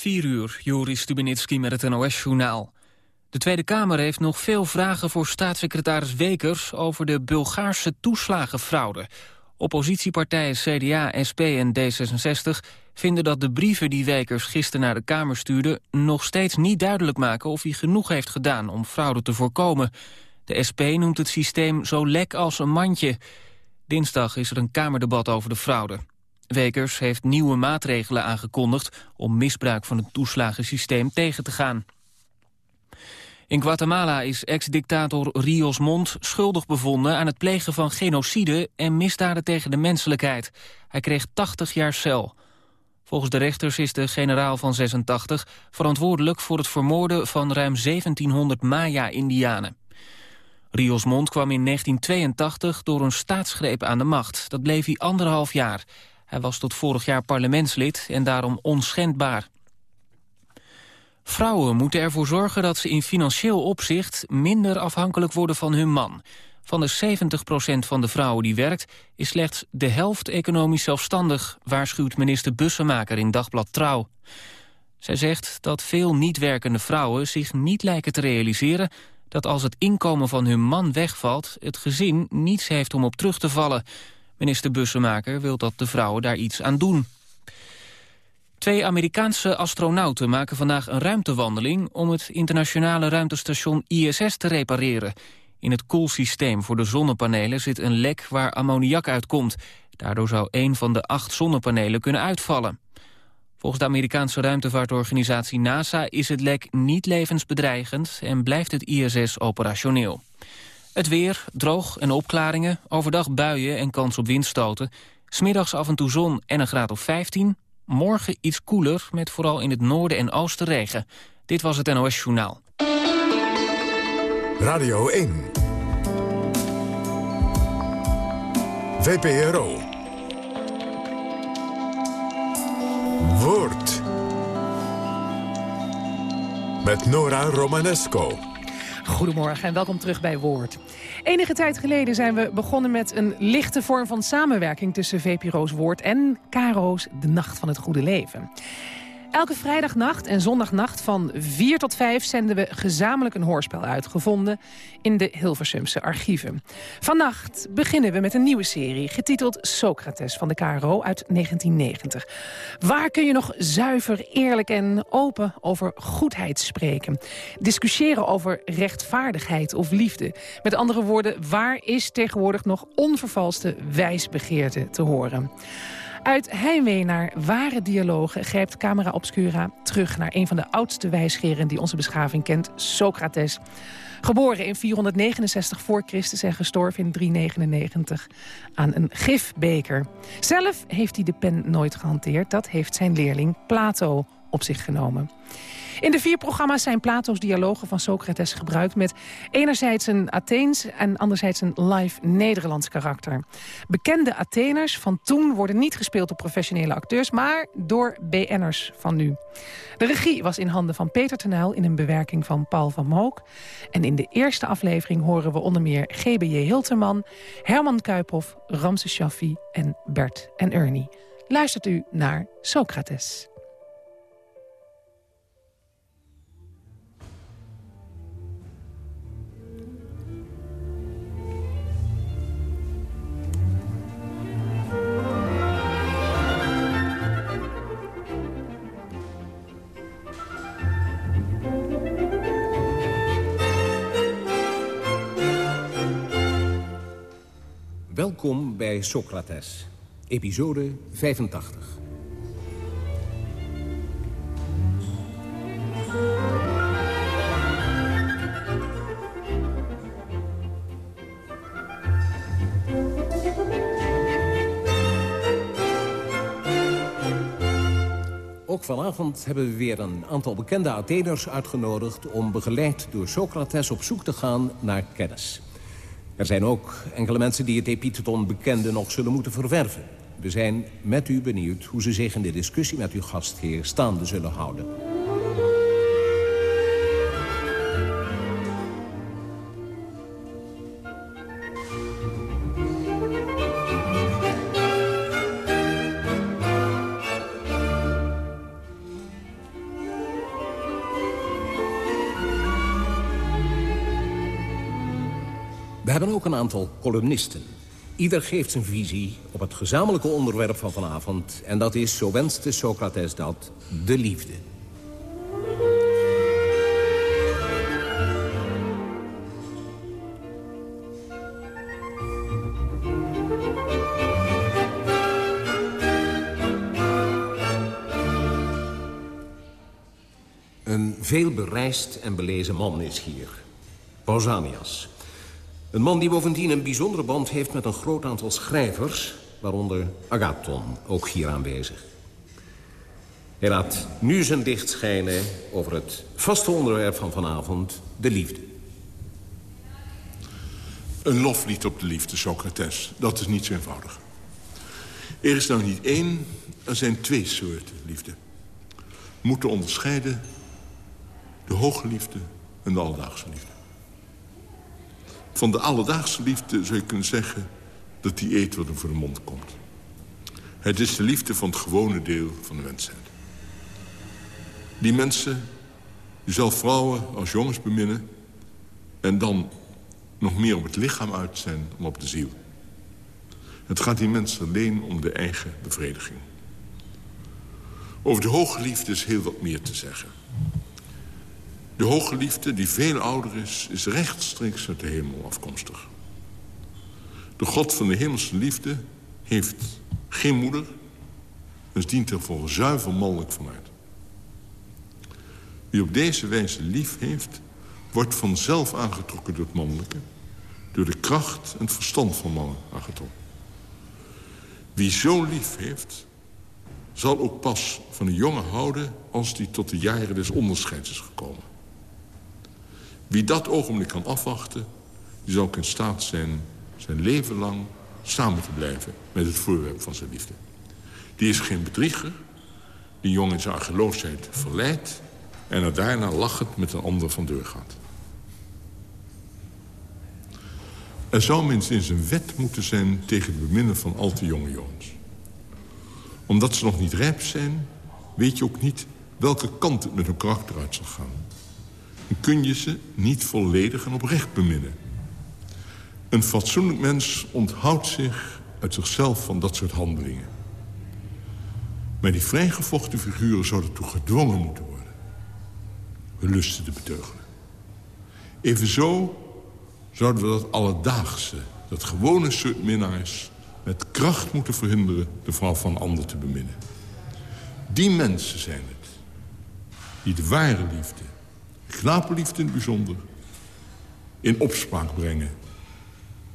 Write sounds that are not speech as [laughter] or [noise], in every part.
4 uur, Joris Stubenitski met het NOS-journaal. De Tweede Kamer heeft nog veel vragen voor staatssecretaris Wekers... over de Bulgaarse toeslagenfraude. Oppositiepartijen CDA, SP en D66 vinden dat de brieven die Wekers gisteren naar de Kamer stuurde... nog steeds niet duidelijk maken of hij genoeg heeft gedaan om fraude te voorkomen. De SP noemt het systeem zo lek als een mandje. Dinsdag is er een Kamerdebat over de fraude. Wekers heeft nieuwe maatregelen aangekondigd... om misbruik van het toeslagensysteem tegen te gaan. In Guatemala is ex-dictator Rios Mont schuldig bevonden... aan het plegen van genocide en misdaden tegen de menselijkheid. Hij kreeg 80 jaar cel. Volgens de rechters is de generaal van 86 verantwoordelijk... voor het vermoorden van ruim 1700 Maya-Indianen. Rios Mont kwam in 1982 door een staatsgreep aan de macht. Dat bleef hij anderhalf jaar... Hij was tot vorig jaar parlementslid en daarom onschendbaar. Vrouwen moeten ervoor zorgen dat ze in financieel opzicht minder afhankelijk worden van hun man. Van de 70% van de vrouwen die werkt is slechts de helft economisch zelfstandig, waarschuwt minister Bussemaker in Dagblad Trouw. Zij zegt dat veel niet werkende vrouwen zich niet lijken te realiseren dat als het inkomen van hun man wegvalt, het gezin niets heeft om op terug te vallen. Minister Bussemaker wil dat de vrouwen daar iets aan doen. Twee Amerikaanse astronauten maken vandaag een ruimtewandeling... om het internationale ruimtestation ISS te repareren. In het koelsysteem voor de zonnepanelen zit een lek waar ammoniak uitkomt. Daardoor zou een van de acht zonnepanelen kunnen uitvallen. Volgens de Amerikaanse ruimtevaartorganisatie NASA is het lek niet levensbedreigend... en blijft het ISS operationeel. Het weer, droog en opklaringen, overdag buien en kans op windstoten. Smiddags af en toe zon en een graad of 15. Morgen iets koeler, met vooral in het noorden en oosten regen. Dit was het NOS Journaal. Radio 1. VPRO. Woord. Met Nora Romanesco. Goedemorgen en welkom terug bij Woord. Enige tijd geleden zijn we begonnen met een lichte vorm van samenwerking... tussen VPRO's Woord en Caro's De Nacht van het Goede Leven. Elke vrijdagnacht en zondagnacht van 4 tot 5 zenden we gezamenlijk een hoorspel uitgevonden in de Hilversumse archieven. Vannacht beginnen we met een nieuwe serie getiteld Socrates van de KRO uit 1990. Waar kun je nog zuiver, eerlijk en open over goedheid spreken? Discussiëren over rechtvaardigheid of liefde. Met andere woorden, waar is tegenwoordig nog onvervalste wijsbegeerte te horen? Uit heimwee naar ware dialogen grijpt Camera Obscura terug... naar een van de oudste wijsgeren die onze beschaving kent, Socrates. Geboren in 469 voor Christus en gestorven in 399 aan een gifbeker. Zelf heeft hij de pen nooit gehanteerd. Dat heeft zijn leerling Plato op zich genomen. In de vier programma's zijn Plato's dialogen van Socrates gebruikt... met enerzijds een Atheens en anderzijds een live Nederlands karakter. Bekende Atheners van toen worden niet gespeeld door professionele acteurs... maar door BN'ers van nu. De regie was in handen van Peter Tenuil in een bewerking van Paul van Mook. En in de eerste aflevering horen we onder meer G.B.J. Hilterman... Herman Kuiphoff, Ramses Shaffi en Bert en Ernie. Luistert u naar Socrates. Welkom bij Socrates, episode 85. Ook vanavond hebben we weer een aantal bekende Atheners uitgenodigd... om begeleid door Socrates op zoek te gaan naar kennis. Er zijn ook enkele mensen die het epiteton bekende nog zullen moeten verwerven. We zijn met u benieuwd hoe ze zich in de discussie met uw gastheer staande zullen houden. Aantal columnisten. Ieder geeft zijn visie op het gezamenlijke onderwerp van vanavond... en dat is, zo wenste Socrates dat, de liefde. Een veelbereisd en belezen man is hier. Pausanias. Een man die bovendien een bijzondere band heeft met een groot aantal schrijvers... waaronder Agathon, ook hier aanwezig. Hij laat nu zijn licht schijnen over het vaste onderwerp van vanavond, de liefde. Een loflied op de liefde, Socrates. Dat is niet zo eenvoudig. Er is nou niet één, er zijn twee soorten liefde. Moeten onderscheiden de hoge liefde en de alledaagse liefde. Van de alledaagse liefde zou je kunnen zeggen... dat die eet wat er voor de mond komt. Het is de liefde van het gewone deel van de mensheid. Die mensen, die zal vrouwen als jongens beminnen... en dan nog meer op het lichaam uit zijn dan op de ziel. Het gaat die mensen alleen om de eigen bevrediging. Over de hoge liefde is heel wat meer te zeggen. De hoge liefde, die veel ouder is, is rechtstreeks uit de hemel afkomstig. De God van de hemelse liefde heeft geen moeder... dus dient er voor zuiver mannelijk vanuit. Wie op deze wijze lief heeft... wordt vanzelf aangetrokken door het mannelijke... door de kracht en het verstand van mannen aangetrokken. Wie zo lief heeft, zal ook pas van een jongen houden... als die tot de jaren des onderscheids is gekomen. Wie dat ogenblik kan afwachten... die zal ook in staat zijn zijn leven lang samen te blijven... met het voorwerp van zijn liefde. Die is geen bedrieger. Die jongen in zijn argeloosheid verleidt... en er daarna lachend met een ander van deur gaat. Er zou minstens een wet moeten zijn tegen het beminnen van al te jonge jongens. Omdat ze nog niet rijp zijn, weet je ook niet welke kant het met hun karakter uit zal gaan kun je ze niet volledig en oprecht beminnen. Een fatsoenlijk mens onthoudt zich uit zichzelf van dat soort handelingen. Maar die vrijgevochten figuren zouden toe gedwongen moeten worden. Hun lusten te beteugelen. Evenzo zouden we dat alledaagse, dat gewone soort minnaars... met kracht moeten verhinderen de vrouw van ander te beminnen. Die mensen zijn het die de ware liefde knapenliefde in het bijzonder... in opspraak brengen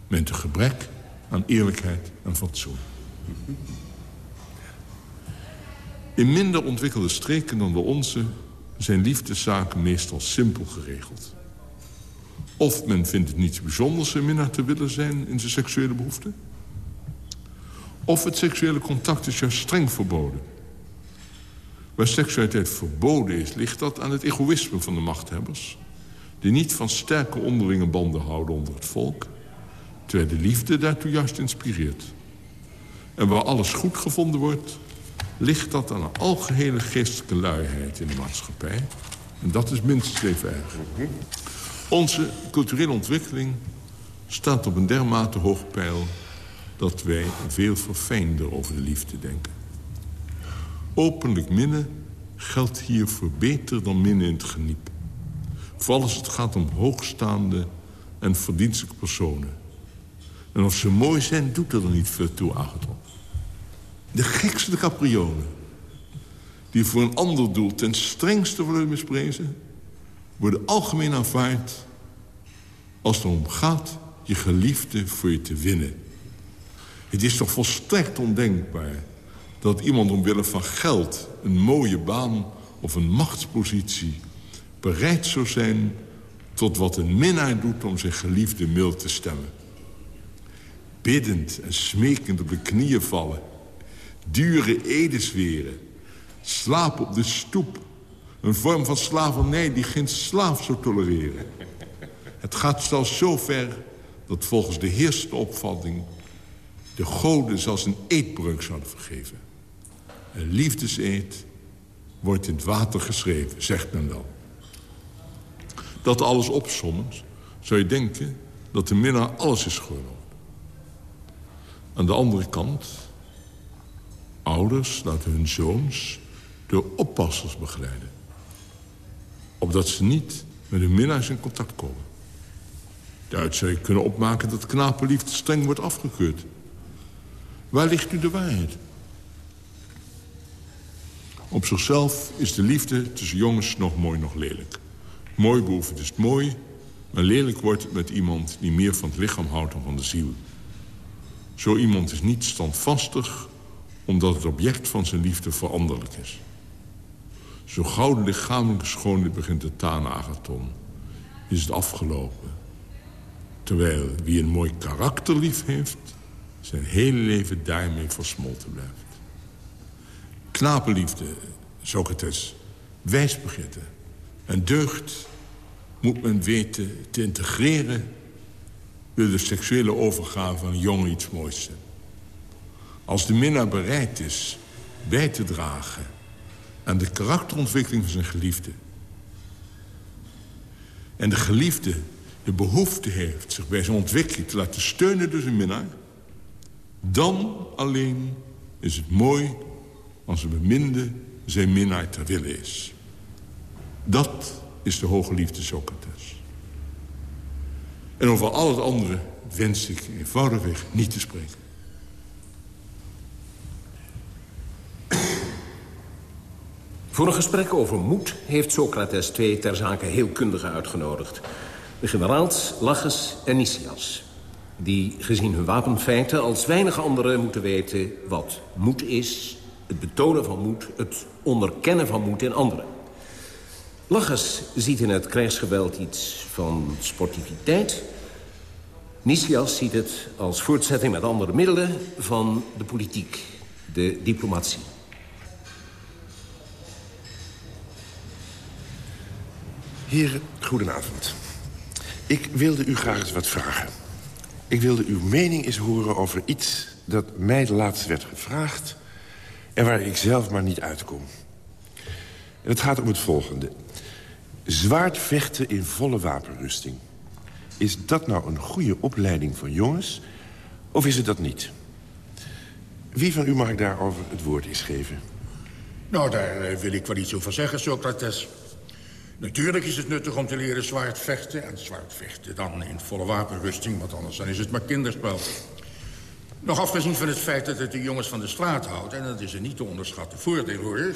met een gebrek aan eerlijkheid en fatsoen. In minder ontwikkelde streken dan de onze... zijn liefdeszaken meestal simpel geregeld. Of men vindt het niets bijzonders een minnaar te willen zijn in zijn seksuele behoeften. Of het seksuele contact is juist streng verboden. Waar seksualiteit verboden is, ligt dat aan het egoïsme van de machthebbers... die niet van sterke onderlinge banden houden onder het volk... terwijl de liefde daartoe juist inspireert. En waar alles goed gevonden wordt... ligt dat aan een algehele geestelijke luiheid in de maatschappij. En dat is minstens even erg. Onze culturele ontwikkeling staat op een dermate hoog pijl... dat wij veel verfijnder over de liefde denken. Openlijk minnen geldt hier voor beter dan minnen in het geniep. Vooral als het gaat om hoogstaande en verdienstelijke personen. En of ze mooi zijn, doet er niet veel toe aangetrokken. De gekste capriolen, die voor een ander doel ten strengste worden misprezen... worden algemeen aanvaard als het erom gaat je geliefde voor je te winnen. Het is toch volstrekt ondenkbaar dat iemand omwille van geld, een mooie baan of een machtspositie... bereid zou zijn tot wat een minnaar doet om zijn geliefde mild te stemmen. Biddend en smekend op de knieën vallen. Dure edesweren. Slaap op de stoep. Een vorm van slavernij die geen slaaf zou tolereren. Het gaat zelfs zo ver dat volgens de heersende opvatting... de goden zelfs een eetbreuk zouden vergeven. Een liefdeseed wordt in het water geschreven, zegt men wel. Dat alles opsommend zou je denken dat de minnaar alles is geworden. Aan de andere kant... ouders laten hun zoons door oppassers begeleiden. Opdat ze niet met hun minnaars in contact komen. Daaruit zou je kunnen opmaken dat knapenliefde streng wordt afgekeurd. Waar ligt nu de waarheid? Op zichzelf is de liefde tussen jongens nog mooi, nog lelijk. Mooi behoeft is het mooi, maar lelijk wordt het met iemand... die meer van het lichaam houdt dan van de ziel. Zo iemand is niet standvastig... omdat het object van zijn liefde veranderlijk is. Zo gauw de lichamelijke schoonheid begint te tanen, Agathon... is het afgelopen. Terwijl wie een mooi karakter lief heeft... zijn hele leven daarmee versmolten blijft. Knapenliefde, Socrates, wijsbegeerte en deugd moet men weten te integreren... door de seksuele overgave van een jongen iets moois zijn. Als de minnaar bereid is bij te dragen... aan de karakterontwikkeling van zijn geliefde... en de geliefde de behoefte heeft zich bij zijn ontwikkeling te laten steunen door zijn minnaar... dan alleen is het mooi als een beminde zijn minnaar ter wille is. Dat is de hoge liefde Socrates. En over al het andere wens ik eenvoudigweg niet te spreken. Voor een gesprek over moed heeft Socrates twee ter zake heel kundigen uitgenodigd. De generaals Lachus en Nicias. Die gezien hun wapenfeiten als weinig anderen moeten weten wat moed is... het betonen van moed, het onderkennen van moed in anderen. Lachus ziet in het krijgsgeweld iets van sportiviteit. Nicias ziet het als voortzetting met andere middelen van de politiek, de diplomatie. Heren, goedenavond. Ik wilde u graag eens wat vragen. Ik wilde uw mening eens horen over iets dat mij laatst werd gevraagd... en waar ik zelf maar niet uitkom. En het gaat om het volgende. Zwaardvechten in volle wapenrusting. Is dat nou een goede opleiding voor jongens, of is het dat niet? Wie van u mag daarover het woord eens geven? Nou, daar eh, wil ik wel iets over zeggen, Socrates. Natuurlijk is het nuttig om te leren zwaard vechten. En zwaard vechten dan in volle wapenrusting, want anders dan is het maar kinderspel. Nog afgezien van het feit dat het de jongens van de straat houdt... en dat is een niet te onderschatten voordeel, hoor.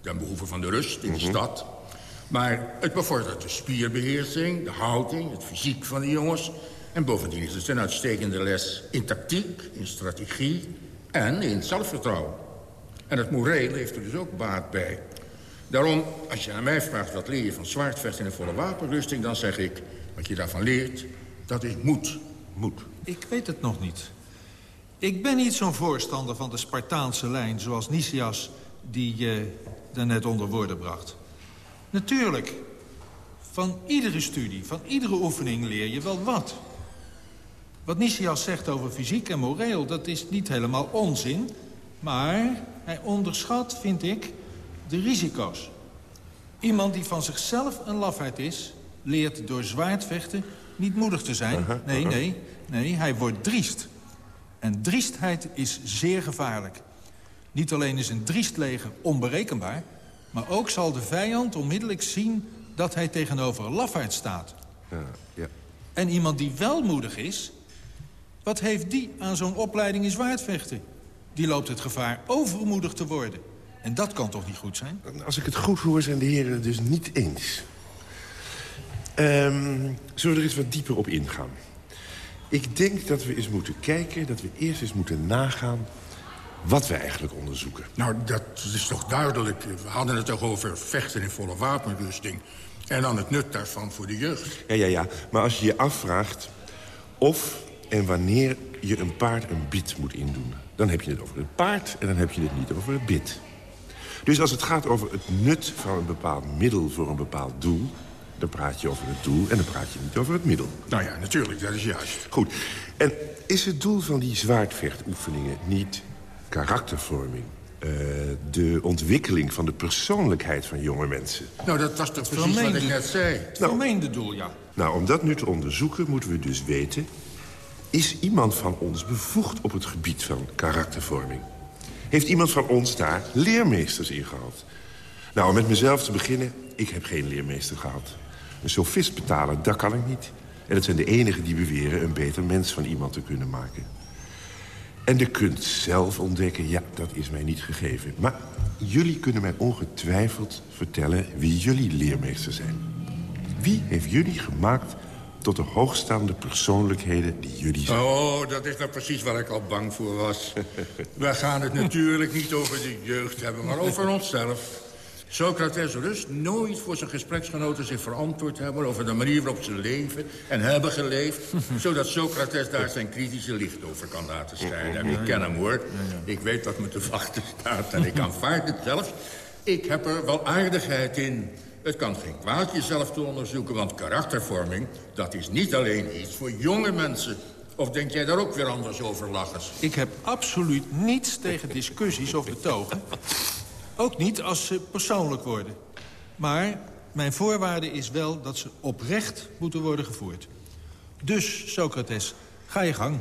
Ten behoeve van de rust in de mhm. stad. Maar het bevordert de spierbeheersing, de houding, het fysiek van de jongens. En bovendien is het een uitstekende les in tactiek, in strategie en in zelfvertrouwen. En het moreel heeft er dus ook baat bij. Daarom, als je aan mij vraagt wat leer je van zwaardvechten in volle wapenrusting... dan zeg ik, wat je daarvan leert, dat is moed. Moed. Ik weet het nog niet. Ik ben niet zo'n voorstander van de Spartaanse lijn... zoals Nicias die je uh, daarnet onder woorden bracht. Natuurlijk, van iedere studie, van iedere oefening leer je wel wat. Wat Nicias zegt over fysiek en moreel, dat is niet helemaal onzin... maar hij onderschat, vind ik, de risico's. Iemand die van zichzelf een lafheid is... leert door zwaardvechten niet moedig te zijn. Nee, nee, nee, hij wordt driest. En driestheid is zeer gevaarlijk. Niet alleen is een driest leger onberekenbaar... maar ook zal de vijand onmiddellijk zien dat hij tegenover een lafaard staat. Ja, ja. En iemand die wel moedig is... wat heeft die aan zo'n opleiding in zwaardvechten? Die loopt het gevaar overmoedig te worden. En dat kan toch niet goed zijn? Als ik het goed hoor, zijn de heren het dus niet eens. Um, zullen we er eens wat dieper op ingaan? Ik denk dat we eens moeten kijken, dat we eerst eens moeten nagaan... wat we eigenlijk onderzoeken. Nou, dat is toch duidelijk. We hadden het toch over vechten in volle wapenrusting... en dan het nut daarvan voor de jeugd. Ja, ja, ja. Maar als je je afvraagt of en wanneer je een paard een bit moet indoen... dan heb je het over het paard en dan heb je het niet over het bit. Dus als het gaat over het nut van een bepaald middel voor een bepaald doel... dan praat je over het doel en dan praat je niet over het middel. Nou ja, natuurlijk, dat is juist. Goed. En is het doel van die zwaardvechtoefeningen niet karaktervorming... Uh, de ontwikkeling van de persoonlijkheid van jonge mensen. Nou, dat was toch precies wat ik net zei? Het nou, vermeende doel, ja. Nou, om dat nu te onderzoeken moeten we dus weten... is iemand van ons bevoegd op het gebied van karaktervorming? Heeft iemand van ons daar leermeesters in gehad? Nou, om met mezelf te beginnen, ik heb geen leermeester gehad. Een sofist betalen, dat kan ik niet. En het zijn de enigen die beweren een beter mens van iemand te kunnen maken. En de kunst zelf ontdekken, ja, dat is mij niet gegeven. Maar jullie kunnen mij ongetwijfeld vertellen wie jullie leermeester zijn. Wie heeft jullie gemaakt tot de hoogstaande persoonlijkheden die jullie zijn? Oh, dat is nou precies waar ik al bang voor was. [laughs] We gaan het natuurlijk niet over de jeugd hebben, maar over onszelf. Socrates rust nooit voor zijn gespreksgenoten zich verantwoord hebben... over de manier waarop ze leven en hebben geleefd... [laughs] zodat Socrates daar zijn kritische licht over kan laten schijnen. ik ken hem, hoor. Ik weet wat me te wachten staat en ik aanvaard het zelfs. Ik heb er wel aardigheid in. Het kan geen kwaad jezelf te onderzoeken, want karaktervorming... dat is niet alleen iets voor jonge mensen... Of denk jij daar ook weer anders over, Lachers? Ik heb absoluut niets tegen discussies of betogen. Ook niet als ze persoonlijk worden. Maar mijn voorwaarde is wel dat ze oprecht moeten worden gevoerd. Dus, Socrates, ga je gang.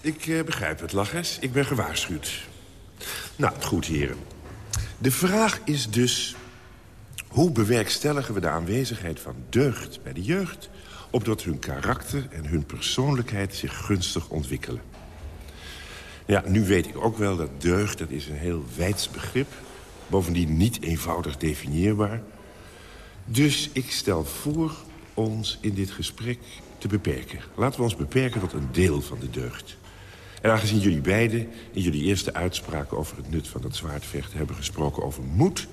Ik eh, begrijp het, Lachers. Ik ben gewaarschuwd. Nou, goed, heren. De vraag is dus... hoe bewerkstelligen we de aanwezigheid van deugd bij de jeugd... opdat hun karakter en hun persoonlijkheid zich gunstig ontwikkelen? Ja, nu weet ik ook wel dat deugd, dat is een heel wijds begrip... Bovendien niet eenvoudig definieerbaar. Dus ik stel voor ons in dit gesprek te beperken. Laten we ons beperken tot een deel van de deugd. En aangezien jullie beiden in jullie eerste uitspraken... over het nut van dat zwaardvechten hebben gesproken over moed...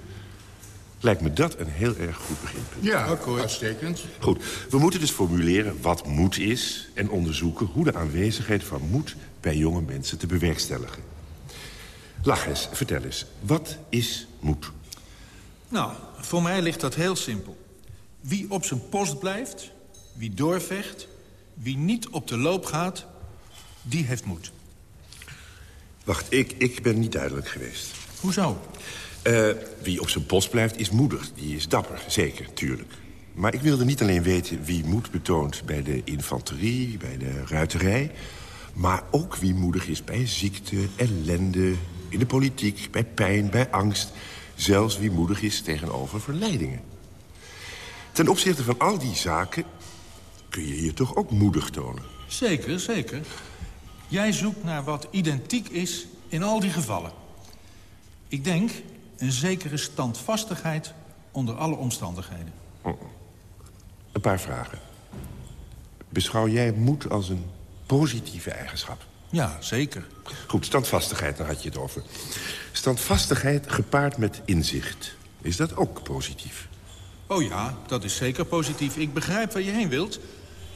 lijkt me dat een heel erg goed beginpunt. Ja, akkoord. uitstekend. Goed, we moeten dus formuleren wat moed is... en onderzoeken hoe de aanwezigheid van moed bij jonge mensen te bewerkstelligen. Lach eens, vertel eens. Wat is moed? Nou, voor mij ligt dat heel simpel. Wie op zijn post blijft, wie doorvecht... wie niet op de loop gaat, die heeft moed. Wacht, ik, ik ben niet duidelijk geweest. Hoezo? Uh, wie op zijn post blijft is moedig. Die is dapper, zeker, tuurlijk. Maar ik wilde niet alleen weten wie moed betoont bij de infanterie, bij de ruiterij... maar ook wie moedig is bij ziekte, ellende, in de politiek, bij pijn, bij angst. Zelfs wie moedig is tegenover verleidingen. Ten opzichte van al die zaken kun je je toch ook moedig tonen? Zeker, zeker. Jij zoekt naar wat identiek is in al die gevallen. Ik denk een zekere standvastigheid onder alle omstandigheden. Oh. Een paar vragen. Beschouw jij moed als een positieve eigenschap? Ja, zeker. Goed, standvastigheid, daar had je het over. Standvastigheid gepaard met inzicht. Is dat ook positief? Oh ja, dat is zeker positief. Ik begrijp waar je heen wilt.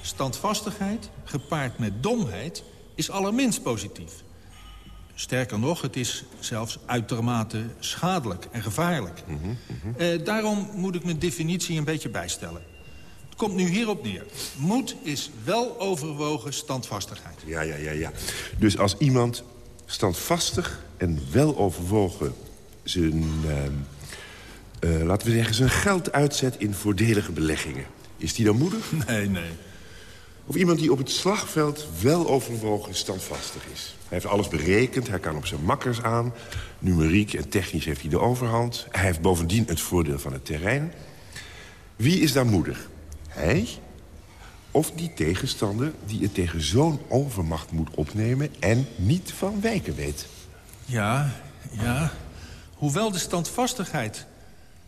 Standvastigheid gepaard met domheid is allerminst positief. Sterker nog, het is zelfs uitermate schadelijk en gevaarlijk. Mm -hmm, eh, daarom moet ik mijn definitie een beetje bijstellen komt nu hierop neer. Moed is wel overwogen standvastigheid. Ja, ja, ja, ja. Dus als iemand standvastig en wel overwogen zijn... Uh, laten we zeggen, zijn geld uitzet in voordelige beleggingen. Is die dan moedig? [laughs] Nee, nee. Of iemand die op het slagveld wel overwogen standvastig is. Hij heeft alles berekend, hij kan op zijn makkers aan. Numeriek en technisch heeft hij de overhand. Hij heeft bovendien het voordeel van het terrein. Wie is daar moedig? Hij of die tegenstander die het tegen zo'n overmacht moet opnemen... en niet van wijken weet. Ja, ja. Hoewel de standvastigheid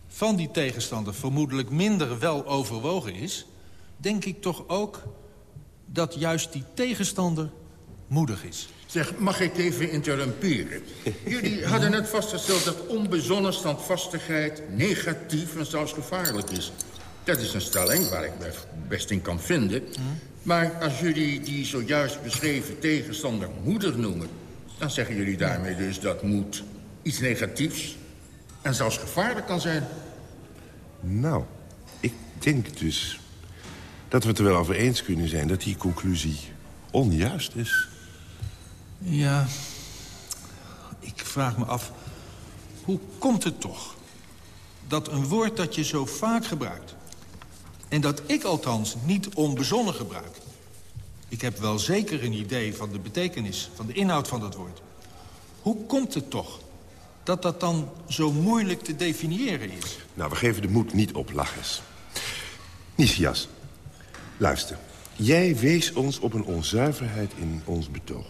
van die tegenstander... vermoedelijk minder wel overwogen is... denk ik toch ook dat juist die tegenstander moedig is. Zeg, mag ik even interrumperen? Jullie hadden net vastgesteld dat onbezonnen standvastigheid negatief en zelfs gevaarlijk is. Dat is een stelling waar ik me best in kan vinden. Maar als jullie die zojuist beschreven tegenstander moeder noemen... dan zeggen jullie daarmee dus dat moed iets negatiefs... en zelfs gevaarlijk kan zijn. Nou, ik denk dus dat we het er wel over eens kunnen zijn... dat die conclusie onjuist is. Ja, ik vraag me af Hoe komt het toch dat een woord dat je zo vaak gebruikt... en dat ik althans niet onbezonnen gebruik... ik heb wel zeker een idee van de betekenis, van de inhoud van dat woord... hoe komt het toch dat dat dan zo moeilijk te definiëren is? Nou, we geven de moed niet op, Lachers. Nisias, luister. Jij wees ons op een onzuiverheid in ons betoog.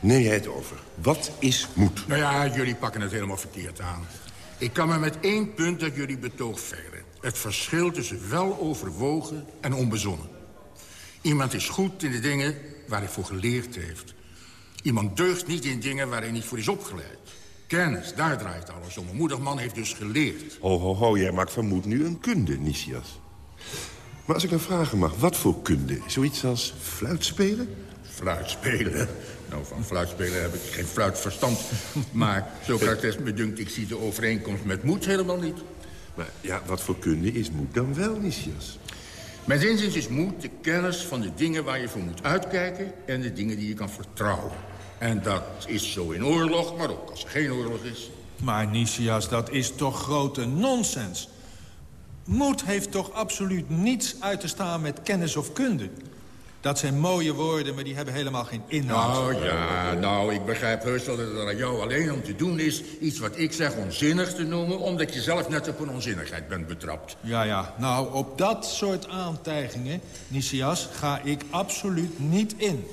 Neem jij het over. Wat is moed? Nou ja, jullie pakken het helemaal verkeerd aan. Ik kan maar met één punt dat jullie betoog verder. Het verschil tussen weloverwogen en onbezonnen. Iemand is goed in de dingen waar hij voor geleerd heeft. Iemand deugt niet in dingen waar hij niet voor is opgeleid. Kennis, daar draait alles om. Een moedig man heeft dus geleerd. Ho, ho, ho, jij maakt van moed nu een kunde, Nisias. Maar als ik dan vragen mag, wat voor kunde? Zoiets als fluitspelen? Fluitspelen? Nou, van fluitspelen heb ik geen fluitverstand. Maar Socrates [laughs] bedunkt, ik zie de overeenkomst met moed helemaal niet. Maar ja, wat voor kunde is moed dan wel, Nisias? Mijn inziens is moed de kennis van de dingen waar je voor moet uitkijken... en de dingen die je kan vertrouwen. En dat is zo in oorlog, maar ook als er geen oorlog is. Maar Nicias, dat is toch grote nonsens? Moed heeft toch absoluut niets uit te staan met kennis of kunde? Dat zijn mooie woorden, maar die hebben helemaal geen inhoud. Nou ja, nou, ik begrijp heus wel dat het aan jou alleen om te doen is... iets wat ik zeg onzinnig te noemen... omdat je zelf net op een onzinnigheid bent betrapt. Ja, ja. Nou, op dat soort aantijgingen, Nicias, ga ik absoluut niet in.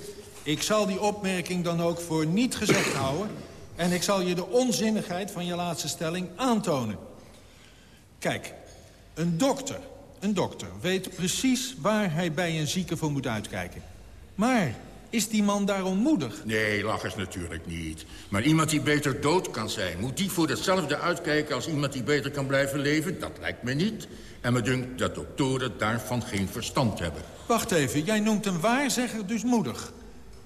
Ik zal die opmerking dan ook voor niet gezegd houden... en ik zal je de onzinnigheid van je laatste stelling aantonen. Kijk, een dokter, een dokter weet precies waar hij bij een zieke voor moet uitkijken. Maar is die man daarom moedig? Nee, lachers natuurlijk niet. Maar iemand die beter dood kan zijn... moet die voor hetzelfde uitkijken als iemand die beter kan blijven leven? Dat lijkt me niet. En me dunkt dat doktoren daarvan geen verstand hebben. Wacht even, jij noemt een waarzegger dus moedig.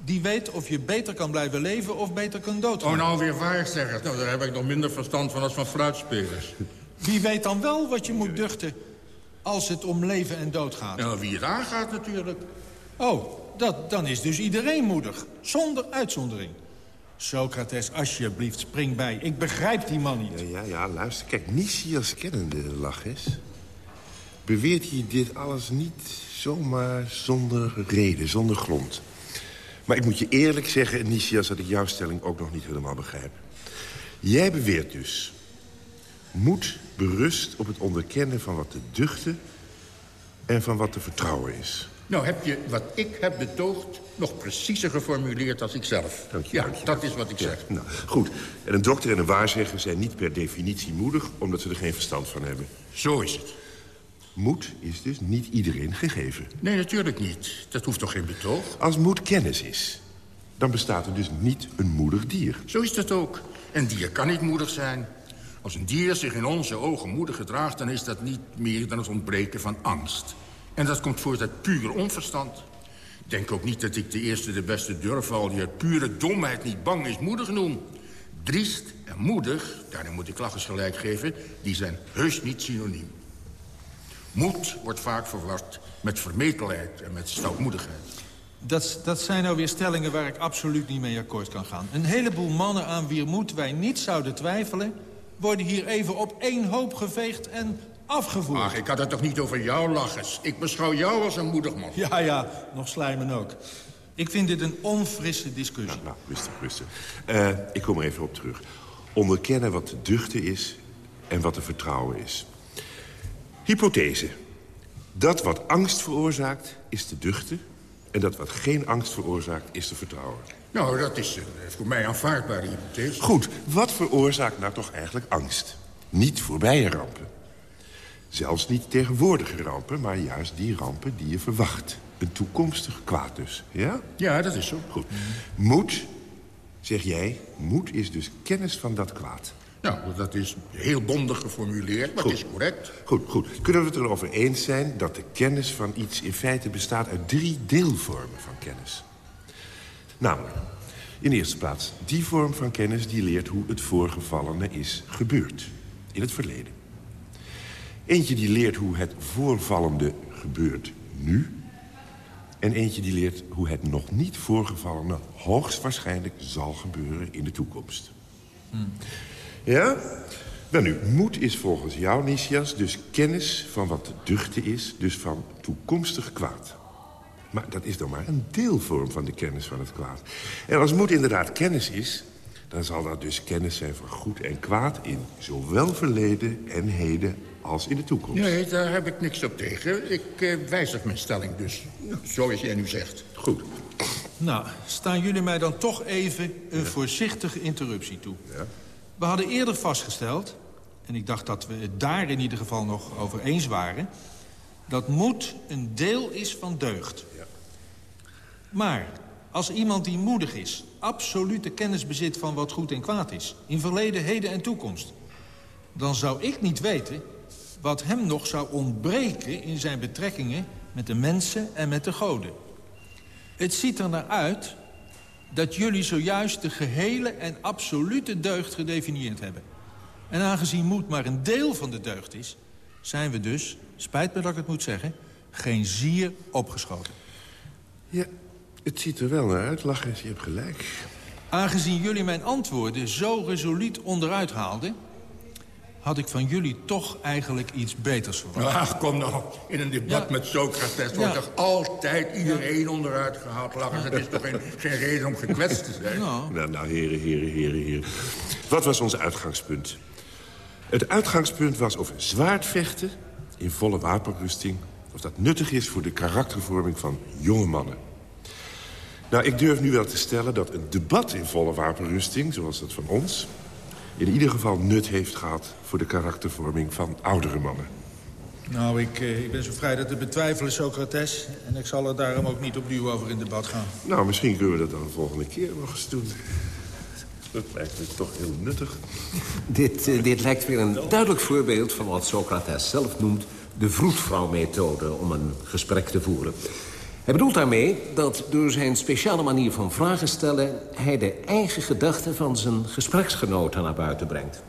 Die weet of je beter kan blijven leven of beter kan doodgaan. Oh, nou weer waarzeggers. Nou, daar heb ik nog minder verstand van als van fluitspelers. Wie weet dan wel wat je moet duchten als het om leven en dood gaat? Nou, wie het aangaat natuurlijk. Oh, dat, dan is dus iedereen moedig. Zonder uitzondering. Socrates, alsjeblieft, spring bij. Ik begrijp die man niet. Ja, ja, ja luister. Kijk, Nicias kennende Laches... beweert hij dit alles niet zomaar zonder reden, zonder grond. Maar ik moet je eerlijk zeggen, Nicias, dat ik jouw stelling ook nog niet helemaal begrijp. Jij beweert dus... moed berust op het onderkennen van wat te duchten... en van wat te vertrouwen is. Nou, heb je wat ik heb betoogd nog preciezer geformuleerd als ik zelf. Dank je, ja, dank je. dat is wat ik zeg. Nou, goed. En een dokter en een waarzegger zijn niet per definitie moedig... omdat ze er geen verstand van hebben. Zo is het. Moed is dus niet iedereen gegeven. Nee, natuurlijk niet. Dat hoeft toch geen betoog? Als moed kennis is, dan bestaat er dus niet een moedig dier. Zo is dat ook. Een dier kan niet moedig zijn. Als een dier zich in onze ogen moedig gedraagt... dan is dat niet meer dan het ontbreken van angst. En dat komt voort uit puur onverstand. Denk ook niet dat ik de eerste de beste durfval... die uit pure domheid niet bang is, moedig noem. Driest en moedig, daarin moet ik lachers gelijk geven... die zijn heus niet synoniem. Moed wordt vaak verward met vermetelheid en met stoutmoedigheid. Dat, dat zijn nou weer stellingen waar ik absoluut niet mee akkoord kan gaan. Een heleboel mannen aan wier moed wij niet zouden twijfelen... worden hier even op één hoop geveegd en afgevoerd. Ach, ik had het toch niet over jou, lachers. Ik beschouw jou als een moedig man. Ja, ja, nog slijmen ook. Ik vind dit een onfrisse discussie. Nou, rustig, rustig. Eh, ik kom er even op terug. Onderkennen wat te duchten is en wat te vertrouwen is. Hypothese. Dat wat angst veroorzaakt, is te duchten... en dat wat geen angst veroorzaakt, is te vertrouwen. Nou, dat is een voor mij aanvaardbare hypothese. Goed, wat veroorzaakt nou toch eigenlijk angst? Niet voorbije rampen. Zelfs niet tegenwoordige rampen, maar juist die rampen die je verwacht. Een toekomstig kwaad dus, ja? Ja, dat is zo. Goed. Moed, zeg jij, moed is dus kennis van dat kwaad. Nou, dat is heel bondig geformuleerd, maar Goed. het is correct. Goed, goed. Kunnen we het erover eens zijn dat de kennis van iets in feite bestaat uit drie deelvormen van kennis? Namelijk, in de eerste plaats, die vorm van kennis die leert hoe het voorgevallene is gebeurd. In het verleden. Eentje die leert hoe het voorvallende gebeurt nu. En eentje die leert hoe het nog niet voorgevallene hoogstwaarschijnlijk zal gebeuren in de toekomst. Ja? Nou nu, moed is volgens jou, Nicias, dus kennis van wat te duchten is... dus van toekomstig kwaad. Maar dat is dan maar een deelvorm van de kennis van het kwaad. En als moed inderdaad kennis is... dan zal dat dus kennis zijn van goed en kwaad... in zowel verleden en heden als in de toekomst. Nee, daar heb ik niks op tegen. Ik eh, wijzig mijn stelling dus. Zoals jij nu zegt. Goed. Nou, staan jullie mij dan toch even een voorzichtige interruptie toe. Ja. We hadden eerder vastgesteld, en ik dacht dat we het daar in ieder geval nog over eens waren... dat moed een deel is van deugd. Ja. Maar als iemand die moedig is... absolute kennis bezit van wat goed en kwaad is... in verleden, heden en toekomst... dan zou ik niet weten wat hem nog zou ontbreken... in zijn betrekkingen met de mensen en met de goden. Het ziet er naar uit dat jullie zojuist de gehele en absolute deugd gedefinieerd hebben. En aangezien moed maar een deel van de deugd is... zijn we dus, spijt me dat ik het moet zeggen... geen zier opgeschoten. Ja, het ziet er wel naar uit, Lachers. Je hebt gelijk. Aangezien jullie mijn antwoorden zo resoluut onderuit haalden... had ik van jullie toch eigenlijk iets beters verwacht. Ach, kom nou. In een debat Ja. met Socrates wordt Ja. toch altijd iedereen onderuit gehaald. Lachers, het is toch geen, [laughs] geen reden om gekwetst te zijn? Nou, Nou, nou, heren, heren, heren, heren. Wat was ons uitgangspunt? Het uitgangspunt was of zwaardvechten in volle wapenrusting... of dat nuttig is voor de karaktervorming van jonge mannen. Nou, ik durf nu wel te stellen dat een debat in volle wapenrusting... zoals dat van ons, in ieder geval nut heeft gehad... voor de karaktervorming van oudere mannen. nou ik, eh, ik ben zo vrij dat te betwijfelen, Socrates. En ik zal er daarom ook niet opnieuw over in debat gaan. Nou, misschien kunnen we dat dan de volgende keer nog eens doen. Dat lijkt me toch heel nuttig. Dit, eh, dit lijkt weer een duidelijk voorbeeld van wat Socrates zelf noemt... de vroedvrouwmethode om een gesprek te voeren. Hij bedoelt daarmee dat door zijn speciale manier van vragen stellen... hij de eigen gedachten van zijn gespreksgenoten naar buiten brengt.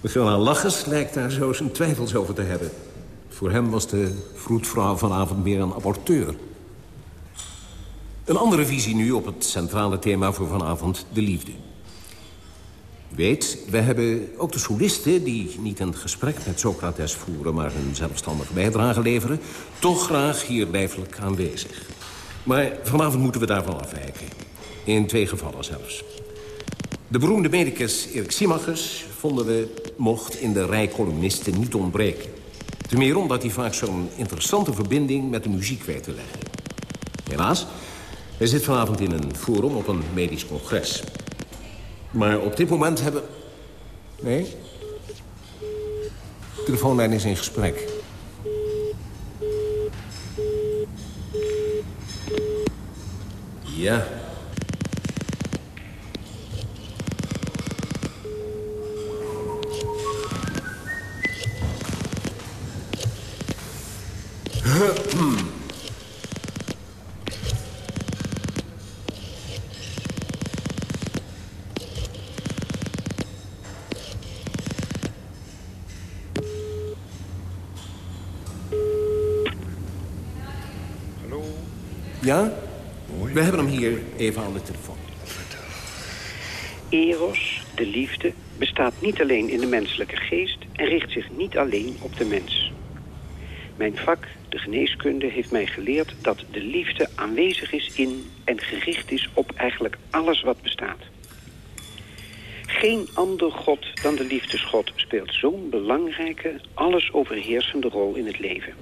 Mevrouw Lachers lijkt daar zo zijn twijfels over te hebben. Voor hem was de vroedvrouw vanavond meer een apporteur. Een andere visie nu op het centrale thema voor vanavond, de liefde. Weet, we hebben ook de solisten die niet een gesprek met Socrates voeren... maar een zelfstandige bijdrage leveren, toch graag hier lijfelijk aanwezig. Maar vanavond moeten we daarvan afwijken. In twee gevallen zelfs. De beroemde medicus Erik Simachus vonden we mocht in de rij columnisten niet ontbreken. Ten meer omdat hij vaak zo'n interessante verbinding met de muziek weet te leggen. Helaas, hij zit vanavond in een forum op een medisch congres. Maar op dit moment hebben... Nee? De telefoonlijn is in gesprek. Ja. Ja? Niet alleen in de menselijke geest en richt zich niet alleen op de mens. Mijn vak, de geneeskunde, heeft mij geleerd dat de liefde aanwezig is in en gericht is op eigenlijk alles wat bestaat. Geen ander god dan de liefdesgod speelt zo'n belangrijke, alles overheersende rol in het leven.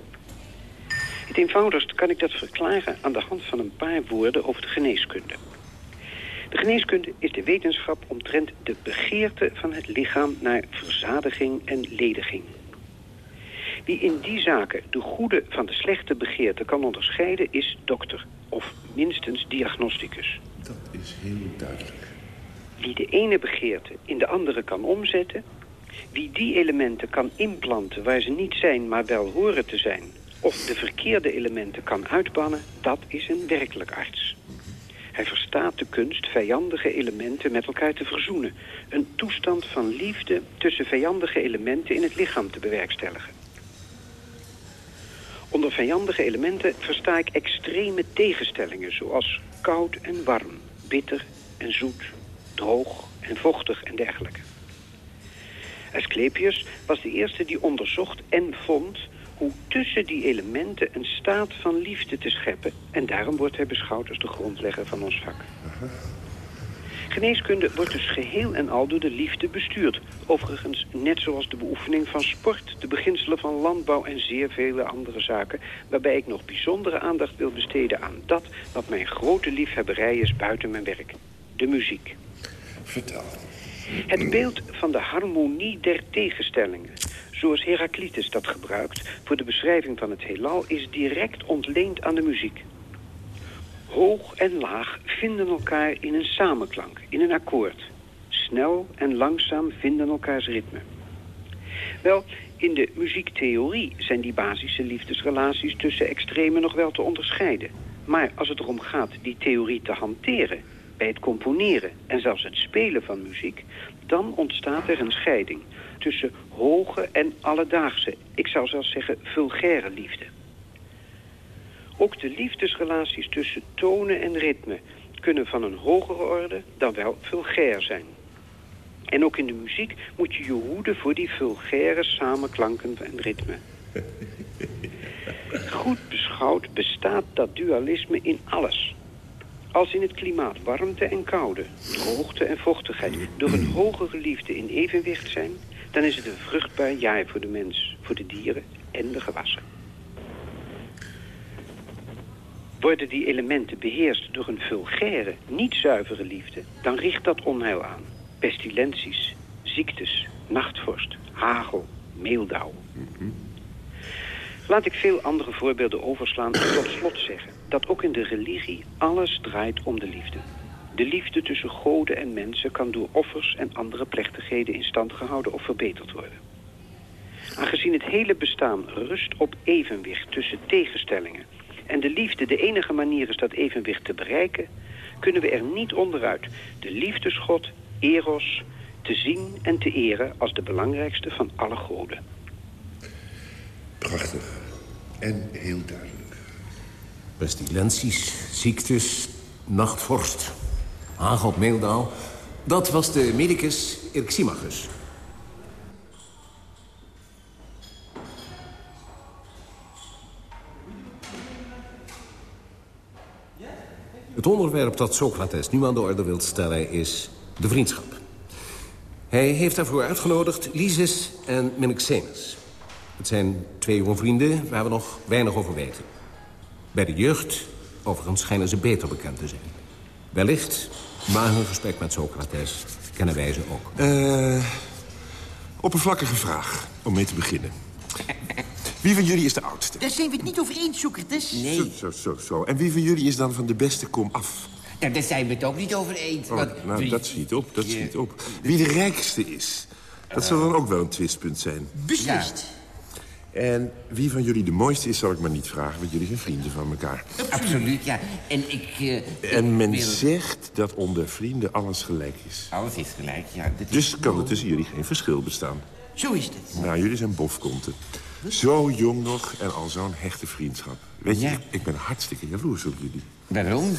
Het eenvoudigst kan ik dat verklaren aan de hand van een paar woorden over de geneeskunde. De geneeskunde is de wetenschap omtrent de begeerte van het lichaam naar verzadiging en lediging. Wie in die zaken de goede van de slechte begeerte kan onderscheiden is dokter, of minstens diagnosticus. Dat is heel duidelijk. Wie de ene begeerte in de andere kan omzetten, wie die elementen kan inplanten waar ze niet zijn maar wel horen te zijn, of de verkeerde elementen kan uitbannen, dat is een werkelijk arts. Hij verstaat de kunst vijandige elementen met elkaar te verzoenen. Een toestand van liefde tussen vijandige elementen in het lichaam te bewerkstelligen. Onder vijandige elementen versta ik extreme tegenstellingen... zoals koud en warm, bitter en zoet, droog en vochtig en dergelijke. Asclepius was de eerste die onderzocht en vond hoe tussen die elementen een staat van liefde te scheppen. En daarom wordt hij beschouwd als de grondlegger van ons vak. Geneeskunde wordt dus geheel en al door de liefde bestuurd. Overigens net zoals de beoefening van sport, de beginselen van landbouw en zeer vele andere zaken... waarbij ik nog bijzondere aandacht wil besteden aan dat wat mijn grote liefhebberij is buiten mijn werk. De muziek. Vertel. Het beeld van de harmonie der tegenstellingen, zoals Heraclitus dat gebruikt voor de beschrijving van het heelal, is direct ontleend aan de muziek. Hoog en laag vinden elkaar in een samenklank, in een akkoord. Snel en langzaam vinden elkaars ritme. Wel, in de muziektheorie zijn die basische liefdesrelaties tussen extremen nog wel te onderscheiden. Maar als het erom gaat die theorie te hanteren, bij het componeren en zelfs het spelen van muziek, dan ontstaat er een scheiding tussen hoge en alledaagse, ik zou zelfs zeggen vulgaire liefde. Ook de liefdesrelaties tussen tonen en ritme kunnen van een hogere orde dan wel vulgair zijn. En ook in de muziek moet je je hoeden voor die vulgaire samenklanken en ritme. [laughs] Goed beschouwd bestaat dat dualisme in alles. Als in het klimaat warmte en koude, droogte en vochtigheid... door een hogere liefde in evenwicht zijn... dan is het een vruchtbaar jaar voor de mens, voor de dieren en de gewassen. Worden die elementen beheerst door een vulgaire, niet zuivere liefde... dan richt dat onheil aan. Pestilenties, ziektes, nachtvorst, hagel, meeldauw. Laat ik veel andere voorbeelden overslaan en tot slot zeggen... dat ook in de religie alles draait om de liefde. De liefde tussen goden en mensen kan door offers en andere plechtigheden in stand gehouden of verbeterd worden. Aangezien het hele bestaan rust op evenwicht tussen tegenstellingen... en de liefde de enige manier is dat evenwicht te bereiken... kunnen we er niet onderuit de liefdesgod, Eros, te zien en te eren... als de belangrijkste van alle goden. Prachtig. En heel duidelijk. Pestilenties, ziektes, nachtvorst, hagel op meeldaal. Dat was de medicus Erximachus. Het onderwerp dat Socrates nu aan de orde wil stellen is de vriendschap. Hij heeft daarvoor uitgenodigd Lysis en Menexenus. Het zijn twee jonge vrienden waar we nog weinig over weten. Bij de jeugd, overigens, schijnen ze beter bekend te zijn. Wellicht, maar hun gesprek met Socrates kennen wij ze ook. Eh, oppervlakkige vraag, om mee te beginnen. Wie van jullie is de oudste? Daar zijn we het niet over eens, Socrates. Zo, zo, zo, zo. En wie van jullie is dan van de beste kom af? Nou, daar zijn we het ook niet over eens. Oh, want nou, dat schiet op, dat Ja. schiet op. Wie de rijkste is, dat zal dan ook wel een twistpunt zijn. Beslist. En wie van jullie de mooiste is, zal ik maar niet vragen... want jullie zijn vrienden van elkaar. Absoluut, ja. En ik... eh, En men wil- zegt dat onder vrienden alles gelijk is. Alles is gelijk, ja. Is- Dus kan er tussen jullie geen verschil bestaan. Zo is het. Nou, jullie zijn bofkonten. Zo jong nog en al zo'n hechte vriendschap. Weet je, Ja. ik, ik ben hartstikke jaloers op jullie. Waarom?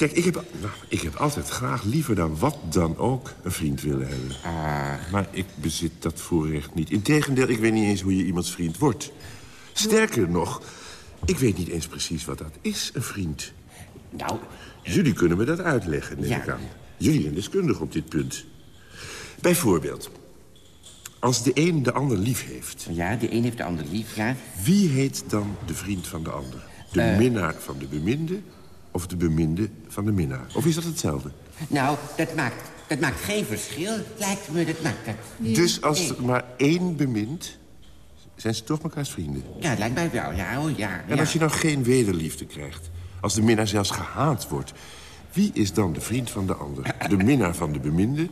Kijk, ik heb, nou, ik heb altijd graag liever dan wat dan ook een vriend willen hebben. Ah, Maar ik bezit dat voorrecht niet. Integendeel, ik weet niet eens hoe je iemands vriend wordt. Sterker nog, ik weet niet eens precies wat dat is, een vriend. nou, Jullie kunnen me dat uitleggen, neem Ja. ik aan. Jullie zijn deskundig op dit punt. Bijvoorbeeld, als de een de ander lief heeft... ja, de een heeft de ander lief, ja. wie heet dan de vriend van de ander? De Eh. minnaar van de beminde of de beminde van de minnaar? Of is dat hetzelfde? Nou, dat maakt, dat maakt geen verschil, lijkt me. Dat maakt dat... Dus als er maar één bemint, zijn ze toch mekaars vrienden? Ja, lijkt mij wel, ja, ja. En ja. als je nou geen wederliefde krijgt, als de minnaar zelfs gehaat wordt... wie is dan de vriend van de ander? De minnaar van de beminde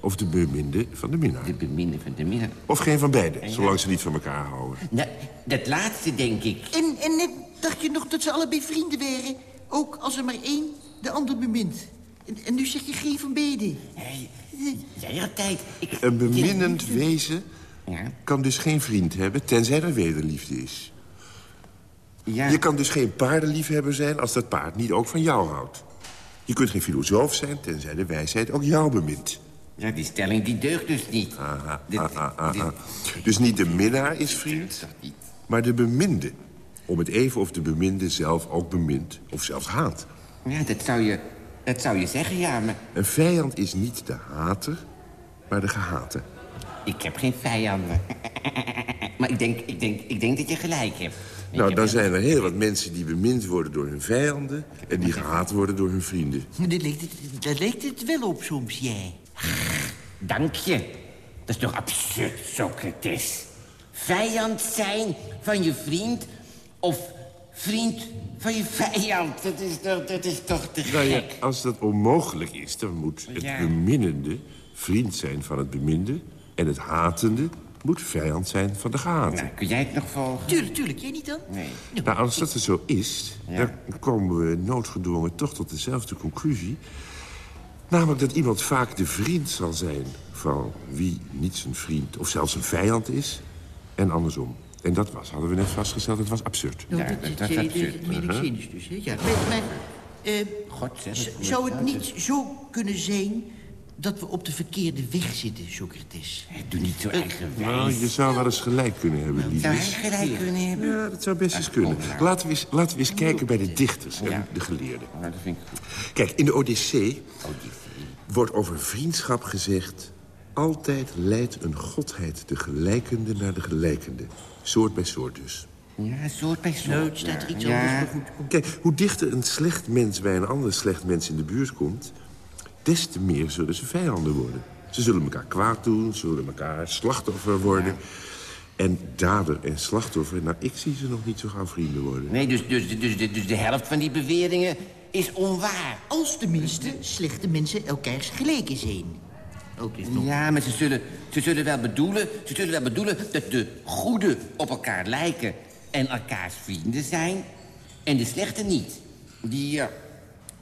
of de beminde van de minnaar? De beminde van de minnaar. Of geen van beiden, zolang ze niet van elkaar houden. Nou, dat laatste, denk ik. En, en net dacht je nog dat ze allebei vrienden waren? Ook als er maar één de ander bemint. En, en nu zeg je geen van beiden. Hey, jij had tijd. Ik... Een beminnend wezen Ja, kan dus geen vriend hebben, tenzij er wederliefde is. ja. Je kan dus geen paardenliefhebber zijn als dat paard niet ook van jou houdt. Je kunt geen filosoof zijn, tenzij de wijsheid ook jou bemint. Ja, die stelling die deugt dus niet. Aha, ah, ah, ah, ah. Dus niet de minnaar is vriend, maar de beminde. Om het even of de beminde zelf ook bemint of zelfs haat. Ja, dat zou je, dat zou je zeggen, ja, maar Een vijand is niet de hater, maar de gehate. ik heb geen vijanden. [laughs] maar ik denk, ik, denk, ik denk dat je gelijk hebt. Ik Nou, heb dan heel- zijn er heel wat mensen die bemind worden door hun vijanden... en die gehaat worden door hun vrienden. Daar lijkt het, daar lijkt het wel op soms, jij. Dank je. Dat is toch absurd, Socrates? Vijand zijn van je vriend of vriend van je vijand. Dat is toch, dat is toch te Nou ja, gek? als dat onmogelijk is, dan moet het Ja. beminnende vriend zijn van het beminde... en het hatende moet vijand zijn van de gehate. Nou, kun jij het nog volgen? Tuurlijk, tuurlijk. Jij niet dan? Nee. Nou, als dat er zo is, Ja. dan komen we noodgedwongen toch tot dezelfde conclusie. Namelijk dat iemand vaak de vriend zal zijn van wie niet zijn vriend of zelfs een vijand is. En andersom. En dat was, hadden we net vastgesteld, het was absurd. Nou, Ja, dat, dat- is absurd. dus, hè? Ja, maar, maar eh, God, zeg z- het. zou het niet zo kunnen zijn dat we op de verkeerde weg zitten, Socrates? Doe niet zo Nou, eigenwijs. je zou wel eens gelijk kunnen hebben, Zou Lies. gelijk kunnen hebben? Ja, dat zou best eens kunnen. maar. Laten we eens, laten we eens kijken bij de dichters en Ja. de geleerden. Nou, dat vind ik goed. Kijk, in de Odyssee wordt over vriendschap gezegd... altijd leidt een godheid de gelijkende naar de gelijkende. Soort bij soort dus. Ja, soort bij soort. Nou, staat er iets Ja. anders, maar goed. Kijk, hoe dichter een slecht mens bij een ander slecht mens in de buurt komt... des te meer zullen ze vijanden worden. Ze zullen elkaar kwaad doen, ze zullen elkaar slachtoffer worden. En dader en slachtoffer, nou, ik zie ze nog niet zo gauw vrienden worden. Nee, dus, dus, dus, dus, dus de helft van die beweringen is onwaar. Als tenminste slechte mensen elkaars gelijken zijn. Ook is nog... Ja, maar ze zullen, ze zullen wel bedoelen... ze zullen wel bedoelen dat de goede op elkaar lijken... en elkaars vrienden zijn... en de slechte niet. Die, eh,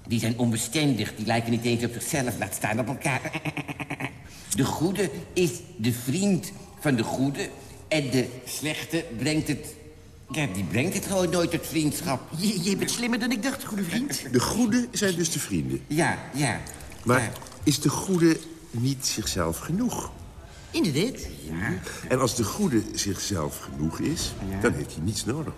die zijn onbestendig, die lijken niet eens op zichzelf... laat staan op elkaar. [laughs] De goede is de vriend van de goede... en de slechte brengt het... Ja, die brengt het gewoon nooit tot vriendschap. Je, je bent slimmer dan ik dacht, goede vriend. De goede zijn dus de vrienden. Ja, ja. Maar Ja. is de goede niet zichzelf genoeg? Inderdaad. En als de goede zichzelf genoeg is, dan heeft hij niets nodig.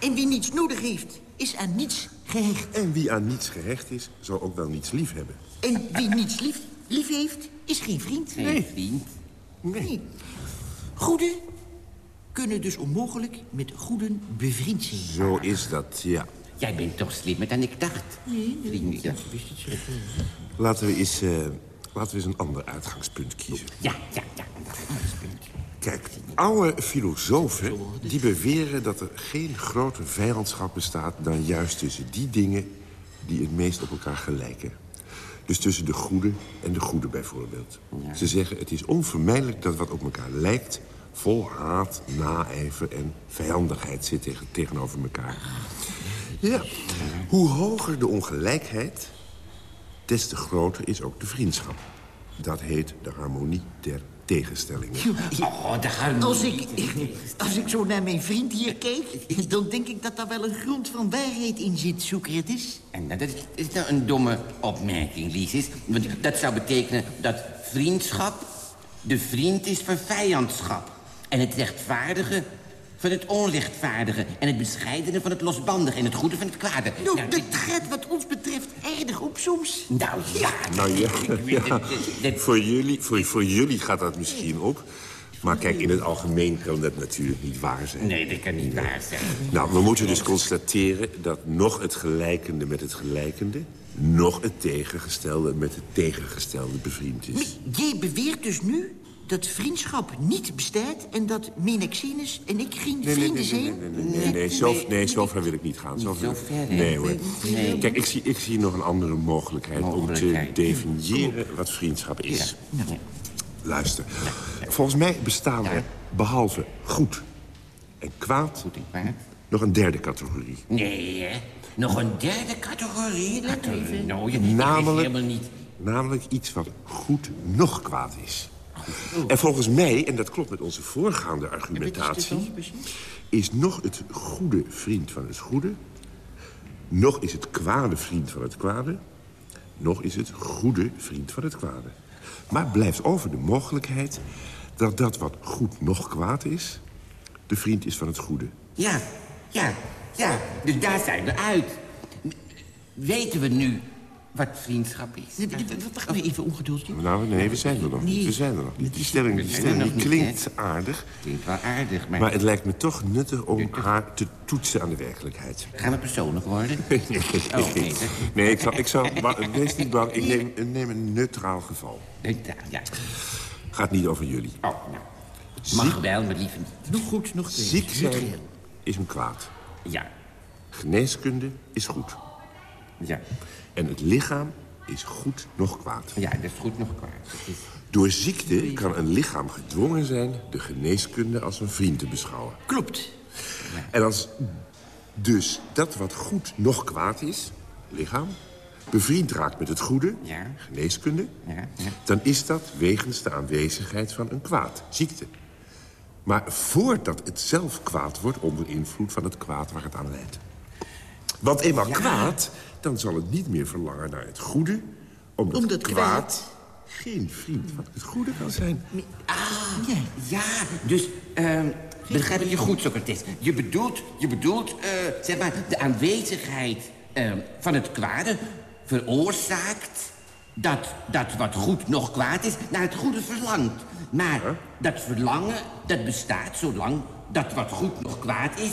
En wie niets nodig heeft, is aan niets gehecht. En wie aan niets gehecht is, zal ook wel niets lief hebben. En wie niets lief, lief heeft, is geen vriend. Geen vriend. Nee. Goeden kunnen dus onmogelijk met goeden bevriend zijn. Zo is dat, ja. Jij bent toch slimmer dan ik dacht. Vriend, ja. Laten we eens, eh, laten we eens een ander uitgangspunt kiezen. Ja, ja, ja. Kijk, oude filosofen die beweren dat er geen groter vijandschap bestaat... dan juist tussen die dingen die het meest op elkaar gelijken. Dus tussen de goede en de goede bijvoorbeeld. Ze zeggen het is onvermijdelijk dat wat op elkaar lijkt... vol haat, naijver en vijandigheid zit tegen, tegenover elkaar. Ja, hoe hoger de ongelijkheid, des te groter is ook de vriendschap. Dat heet de harmonie der tegenstellingen. Oh, de harmonie. Als ik, als ik zo naar mijn vriend hier kijk... dan denk ik dat daar wel een grond van waarheid in zit, Socrates. En dat is, is nou een domme opmerking, Lysis. Want dat zou betekenen dat vriendschap de vriend is van vijandschap. En het rechtvaardige van het onrechtvaardige. En het bescheidene van het losbandige. En het goede van het kwade. Nou, Nou, dat dit- gaat wat ons betreft aardig op soms. nou ja, Nou ja, [laughs] Voor, jullie, voor, voor jullie gaat dat misschien op. Maar kijk, in het algemeen kan dat natuurlijk niet waar zijn. Nee, dat kan niet waar zijn. Nou, we moeten dus constateren dat nog het gelijkende met het gelijkende... nog het tegengestelde met het tegengestelde bevriend is. Jij beweert dus nu dat vriendschap niet bestaat... en dat Menexenus en ik geen Nee, vrienden nee, zijn? nee, nee, nee, nee, nee, zo, nee, zo ver wil ik niet gaan. Zo ver? Nee hoor. Nee. Kijk, ik zie, ik zie nog een andere mogelijkheid, om te definiëren wat vriendschap is. Ja. Luister, volgens mij bestaan er, behalve goed en kwaad... Goed en kwaad. nog een derde categorie. Nee, hè? Nog een derde categorie? Dat nou, je, Namelijk, helemaal niet. namelijk iets wat goed nog kwaad is. En volgens mij, en dat klopt met onze voorgaande argumentatie... is nog het goede vriend van het goede... nog is het kwade vriend van het kwade... nog is het goede vriend van het kwade. Maar blijft over de mogelijkheid dat dat wat goed nog kwaad is... de vriend is van het goede. Ja, ja, ja. Dus daar zijn we uit. Weten we nu wat vriendschap is? Wacht even, ongeduldig. Nou, nee, we zijn er nog niet. We zijn er nog niet. Die stelling, die stelling die klinkt aardig. Klinkt wel aardig, maar... Maar het lijkt me toch nuttig om haar te toetsen aan de werkelijkheid. Gaan we persoonlijk worden? [laughs] Nee, Oh, nee, dat- nee ik zal, ik zal, maar wees niet bang. Ik neem, ik neem een neutraal geval. Neutraal, ja. Gaat niet over jullie. Oh, nou. Mag wel, maar liever niet. Nog goed, nog twee. Ziek zijn is een kwaad. Ja, Geneeskunde is goed. ja. En het lichaam is goed nog kwaad. Ja, dat is goed nog kwaad. Is... Door ziekte kan een lichaam gedwongen zijn... de geneeskunde als een vriend te beschouwen. Klopt. En als dus dat wat goed nog kwaad is, lichaam... bevriend raakt met het goede, Ja. geneeskunde... Ja, ja. dan is dat wegens de aanwezigheid van een kwaad, ziekte. Maar voordat het zelf kwaad wordt onder invloed van het kwaad waar het aan leidt. Want eenmaal kwaad, dan zal het niet meer verlangen naar het goede... omdat, Omdat kwaad, kwaad geen vriend van het goede kan zijn. Ah, ja, dus... ehm begrijp ik je goed, Socrates? Je bedoelt, je bedoelt eh, zeg maar, de aanwezigheid ehm, van het kwade veroorzaakt... Dat, dat wat goed nog kwaad is, naar het goede verlangt. Maar dat verlangen, dat bestaat zolang dat wat goed nog kwaad is...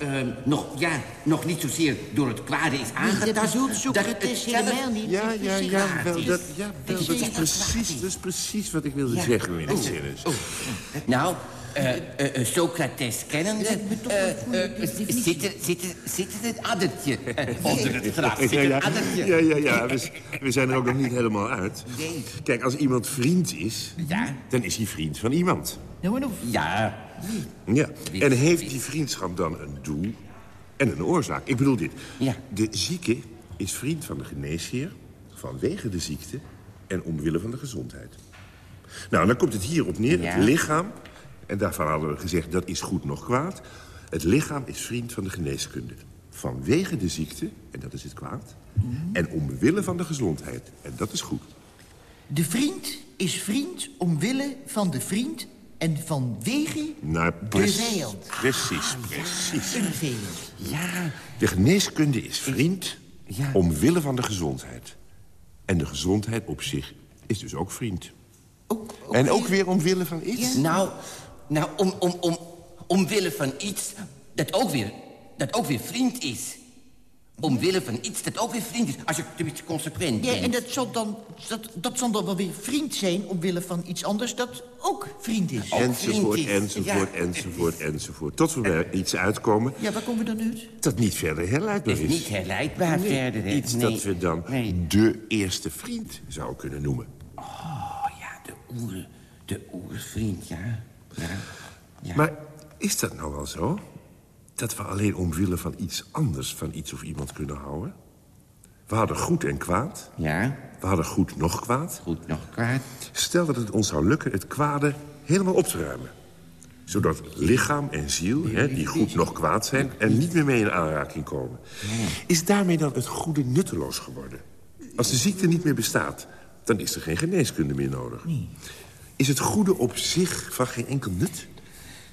ehm, nog, ja, nog niet zozeer door het kwade is aangetast. dat bedoelt dat Socrates het zelf helemaal niet. Ja, ja, ja, kwaad wel, is. dat, ja, wel, Dat is precies, is. dat is precies wat ik wilde Ja. zeggen die Oh, oh. Nou, eh, eh, eh, Socrates kennende, zit, zit, zit een addertje [laughs] onder het graf. Zit Ja, ja, een addertje. ja, ja, ja. We, we zijn er ook nog niet helemaal uit. Kijk, als iemand vriend is, Ja. dan is hij vriend van iemand. Nou. Ja, Ja. En heeft die vriendschap dan een doel en een oorzaak? Ik bedoel dit. Ja. De zieke is vriend van de geneesheer vanwege de ziekte en omwille van de gezondheid. Nou, dan komt het hier op neer. Ja. Het lichaam, en daarvan hadden we gezegd dat is goed nog kwaad. Het lichaam is vriend van de geneeskunde. Vanwege de ziekte, en dat is het kwaad. En omwille van de gezondheid, en dat is goed. De vriend is vriend omwille van de vriend en vanwege Nou, de precies, vijand. precies, precies. Een vijand. ja, De geneeskunde is vriend Ja. omwille van de gezondheid. En de gezondheid op zich is dus ook vriend. Ook, ook En ook weer omwille van iets? nou, nou om, om, om, omwille van iets dat ook, weer, dat ook weer vriend is. Omwille van iets dat ook weer vriend is. Als je tenminste consequent Ja, bent. en dat zal, dan, dat, dat zal dan wel weer vriend zijn omwille van iets anders dat ook vriend is. Enzovoort, vriend is. enzovoort, Ja. enzovoort, [laughs] enzovoort. Tot we bij iets uitkomen Ja, waar komen we dan uit? dat niet verder herleidbaar is is. niet herleidbaar Nee, verder. hè? Iets Nee. dat we dan Nee. de eerste vriend zouden kunnen noemen. Oh ja, de oer, de oervriend, ja. ja. ja. Maar is dat nou wel zo? Dat we alleen omwille van iets anders van iets of iemand kunnen houden? We hadden goed en kwaad. Ja, We hadden goed nog kwaad. goed nog kwaad. Stel dat het ons zou lukken het kwade helemaal op te ruimen. Zodat lichaam en ziel, hè, die goed nog kwaad zijn... er niet meer mee in aanraking komen. Is daarmee dan het goede nutteloos geworden? Als de ziekte niet meer bestaat, dan is er geen geneeskunde meer nodig. Is het goede op zich van geen enkel nut?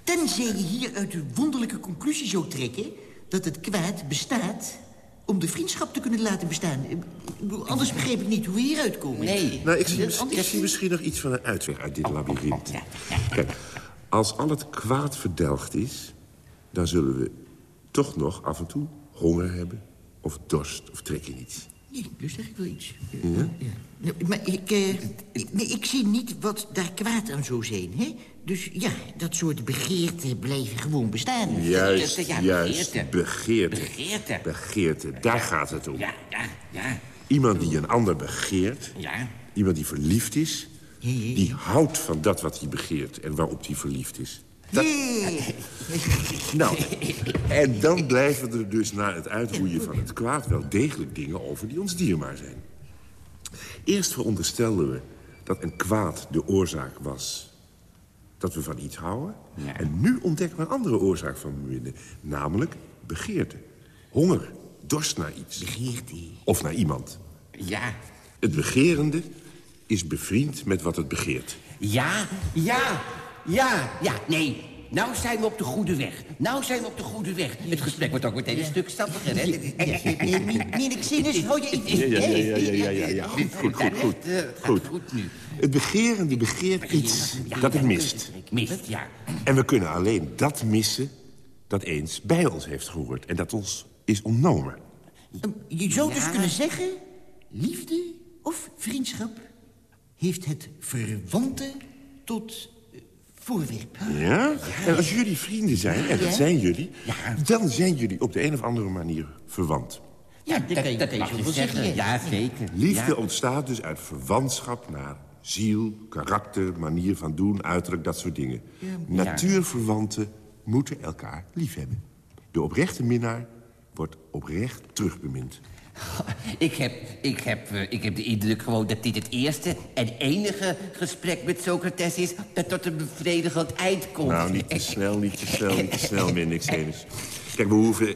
Tenzij je hieruit de wonderlijke conclusie zou trekken... dat het kwaad bestaat om de vriendschap te kunnen laten bestaan. Ik bedoel, Anders begreep ik niet hoe we hieruit komen. Nee. Nou, ik zie, Ja, mis- anders- ik zie misschien nog iets van een uitweg uit dit labyrint. Ja, ja. Kijk, als al het kwaad verdelgd is... dan zullen we toch nog af en toe honger hebben... of dorst of trek in iets. Nee, dus zeg ik wel iets. Ja? Nou, maar ik, eh, ik, nee, ik zie niet wat daar kwaad aan zou zijn, hè? Dus ja, dat soort begeerten blijven gewoon bestaan. Juist, ja, juist, begeerte. begeerte. Begeerte. Begeerte, daar gaat het om. Ja, ja, ja, Iemand die een ander begeert, ja. iemand die verliefd is... Ja, ja, ja. die houdt van dat wat hij begeert en waarop hij verliefd is. Nee. [laughs] Nou, en dan blijven er dus na het uitroeien van het kwaad... wel degelijk dingen over die ons dierbaar zijn. Eerst veronderstelden we dat een kwaad de oorzaak was... dat we van iets houden. Ja. En nu ontdekken we een andere oorzaak van beminnen. Namelijk begeerte. Honger, dorst naar iets. Begeerte. Of naar iemand. Ja, Het begerende is bevriend met wat het begeert. Ja, ja, ja, ja, nee. Nou zijn we op de goede weg. Nou zijn we op de goede weg. Het gesprek wordt ook meteen een stuk stappiger, hè? Meneer Xenis, hou je... Ja, ja, ja, ja, ja, ja, ja. Goed, goed, goed, goed. Goed. Goed nu. Het begeren die begeert iets dat het mist. Mist, ja. En we kunnen alleen dat missen dat eens bij ons heeft gehoord... en dat ons is ontnomen. Je zou dus kunnen zeggen... liefde of vriendschap heeft het verwante tot eh, voorwerp. Ja? En als jullie vrienden zijn, en dat Ja. zijn jullie... dan zijn jullie op de een of andere manier verwant. Ja, dat, kan je, dat kan je mag zo je zeggen. zeggen. ja. Zeker. Liefde Ja. ontstaat dus uit verwantschap naar ziel, karakter, manier van doen, uiterlijk, dat soort dingen. Natuurverwanten moeten elkaar liefhebben. De oprechte minnaar wordt oprecht terugbemind. [laughs] Ik heb, ik, heb, eh, ik heb de indruk gewoon dat dit het eerste en enige gesprek met Socrates is... dat tot een bevredigend eind komt. Nou, niet te snel, niet te snel, niet te snel, meneer Nixenus. Kijk, we hoeven,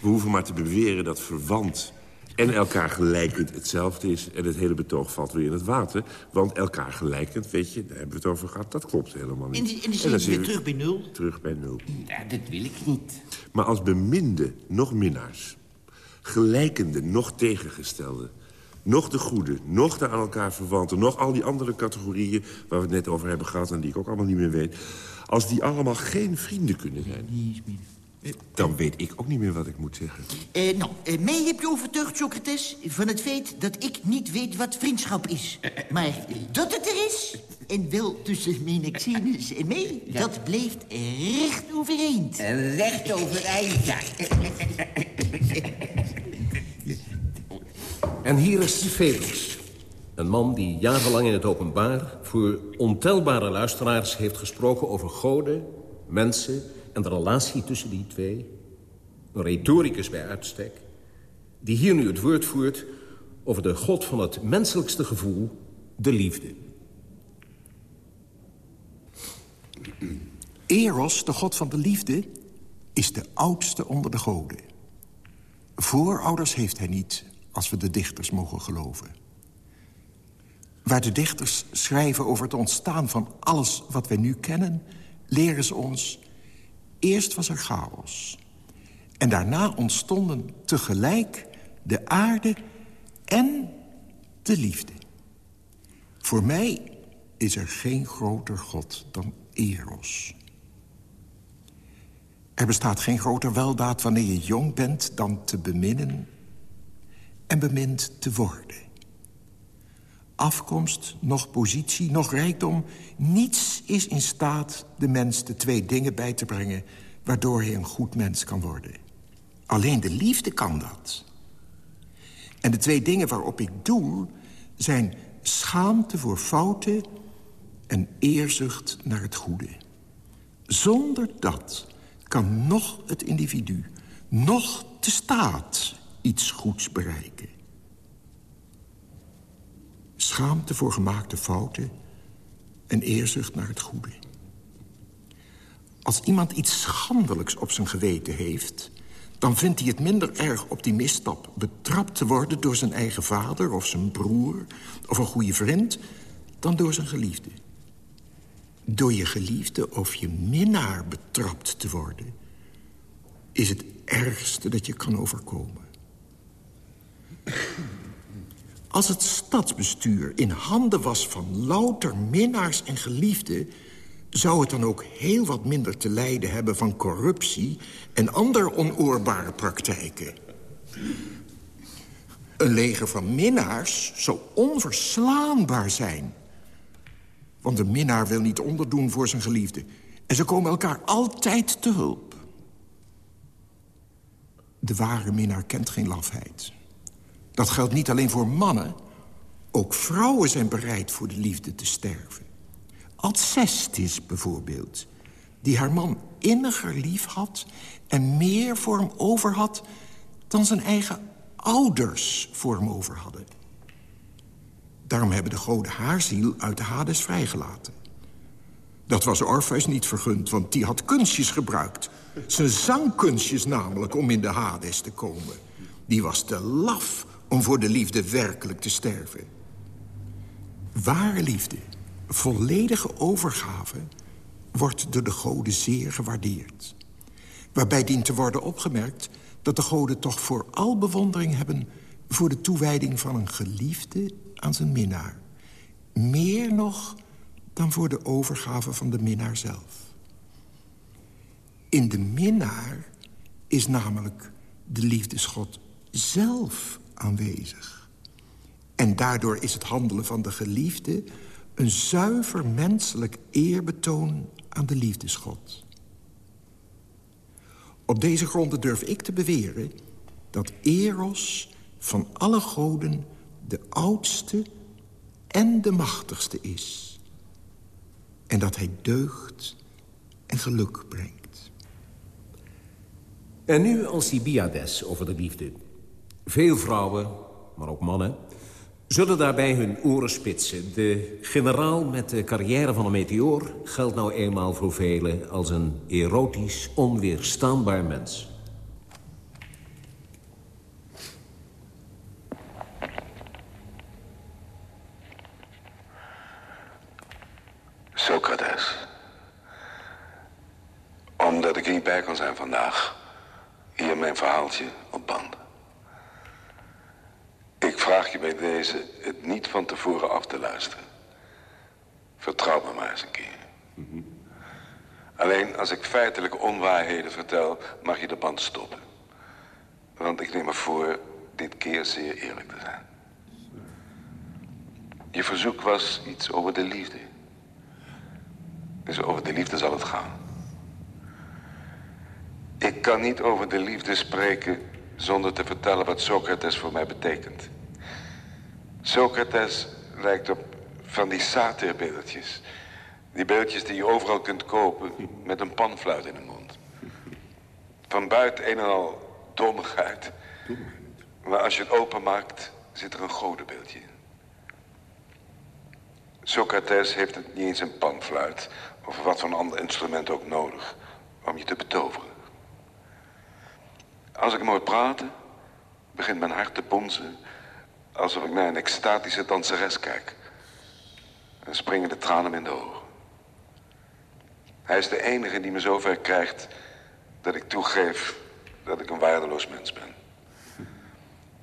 we hoeven maar te beweren dat verwant en elkaar gelijkend hetzelfde is... en het hele betoog valt weer in het water. Want elkaar gelijkend, weet je, daar hebben we het over gehad... dat klopt helemaal niet. En, die- en die dan zijn weer we terug bij nul. terug bij nul. Ja, dat wil ik niet. Maar als beminde nog minnaars, gelijkende nog tegengestelde... nog de goede, nog de aan elkaar verwanten... nog al die andere categorieën waar we het net over hebben gehad... en die ik ook allemaal niet meer weet... als die allemaal geen vrienden kunnen zijn... dan weet ik ook niet meer wat ik moet zeggen. Eh, nou, eh, mij heb je overtuigd, Socrates, van het feit dat ik niet weet wat vriendschap is. Maar dat het er is, en wel tussen Menexenus en mij, dat blijft recht overeind. Recht overeind, ja. [laughs] En hier is Felix. Een man die jarenlang in het openbaar... voor ontelbare luisteraars heeft gesproken over goden, mensen... en de relatie tussen die twee. Een retoricus bij uitstek. Die hier nu het woord voert over de god van het menselijkste gevoel... de liefde. Eros, de god van de liefde, is de oudste onder de goden. Voorouders heeft hij niet, als we de dichters mogen geloven. Waar de dichters schrijven over het ontstaan van alles wat wij nu kennen... leren ze ons, eerst was er chaos. En daarna ontstonden tegelijk de aarde en de liefde. Voor mij is er geen groter god dan Eros. Er bestaat geen groter weldaad wanneer je jong bent dan te beminnen en bemind te worden. Afkomst, nog positie, nog rijkdom, niets is in staat de mens de twee dingen bij te brengen waardoor hij een goed mens kan worden. Alleen de liefde kan dat. En de twee dingen waarop ik doel zijn schaamte voor fouten en eerzucht naar het goede. Zonder dat kan nog het individu, nog de staat iets goeds bereiken. Schaamte voor gemaakte fouten en eerzucht naar het goede. Als iemand iets schandelijks op zijn geweten heeft... dan vindt hij het minder erg op die misstap betrapt te worden... door zijn eigen vader of zijn broer of een goede vriend... dan door zijn geliefde. Door je geliefde of je minnaar betrapt te worden... is het ergste dat je kan overkomen. Als het stadsbestuur in handen was van louter minnaars en geliefden... zou het dan ook heel wat minder te lijden hebben van corruptie... en andere onoorbare praktijken. Een leger van minnaars zou onverslaanbaar zijn. Want een minnaar wil niet onderdoen voor zijn geliefde. En ze komen elkaar altijd te hulp. De ware minnaar kent geen lafheid. Dat geldt niet alleen voor mannen. Ook vrouwen zijn bereid voor de liefde te sterven. Alcestis bijvoorbeeld. Die haar man inniger lief had... en meer voor hem over had... dan zijn eigen ouders voor hem over hadden. Daarom hebben de goden haar ziel uit de Hades vrijgelaten. Dat was Orpheus niet vergund, want die had kunstjes gebruikt. Zijn zangkunstjes namelijk om in de Hades te komen. Die was te laf om voor de liefde werkelijk te sterven. Ware liefde, volledige overgave... wordt door de goden zeer gewaardeerd. Waarbij dient te worden opgemerkt dat de goden toch vooral bewondering hebben... voor de toewijding van een geliefde aan zijn minnaar. Meer nog dan voor de overgave van de minnaar zelf. In de minnaar is namelijk de liefdesgod zelf aanwezig. En daardoor is het handelen van de geliefde... een zuiver menselijk eerbetoon aan de liefdesgod. Op deze gronden durf ik te beweren dat Eros van alle goden de oudste en de machtigste is. En dat hij deugd en geluk brengt. En nu Alcibiades over de liefde. Veel vrouwen, maar ook mannen, zullen daarbij hun oren spitsen. De generaal met de carrière van een meteoor geldt nou eenmaal voor velen als een erotisch, onweerstaanbaar mens. Socrates. Omdat ik er niet bij kan zijn vandaag. Hier mijn verhaaltje op band. Ik vraag je bij deze het niet van tevoren af te luisteren. Vertrouw me maar eens een keer. Alleen als ik feitelijke onwaarheden mag je de band stoppen. Want ik neem me voor dit keer zeer eerlijk te zijn. Je verzoek was iets over de liefde. Dus over de liefde zal het gaan. Ik kan niet over de liefde spreken zonder te vertellen wat Socrates voor mij betekent. Socrates lijkt op van die satirbeeldjes. Die beeldjes die je overal kunt kopen met een panfluit in de mond. Van buiten een en al dommigheid. Maar als je het openmaakt, zit er een godenbeeldje in. Socrates heeft het niet eens een panfluit of wat voor een ander instrument ook nodig om je te betoveren. Als ik hem hoor praten, begint mijn hart te bonzen alsof ik naar een extatische danseres kijk. En springen de tranen in de ogen. Hij is de enige die me zover krijgt dat ik toegeef dat ik een waardeloos mens ben.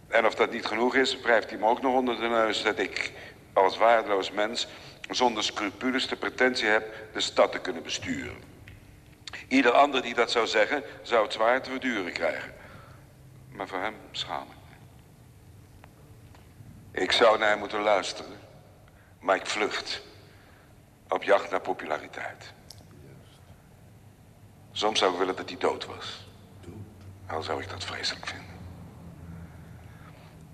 En of dat niet genoeg is, wrijft hij me ook nog onder de neus dat ik als waardeloos mens zonder scrupules de pretentie heb de stad te kunnen besturen. Ieder ander die dat zou zeggen, zou het zwaar te verduren krijgen. Maar voor hem schaam ik me. Ik zou naar hem moeten luisteren, maar ik vlucht. Op jacht naar populariteit. Soms zou ik willen dat hij dood was. Al zou ik dat vreselijk vinden.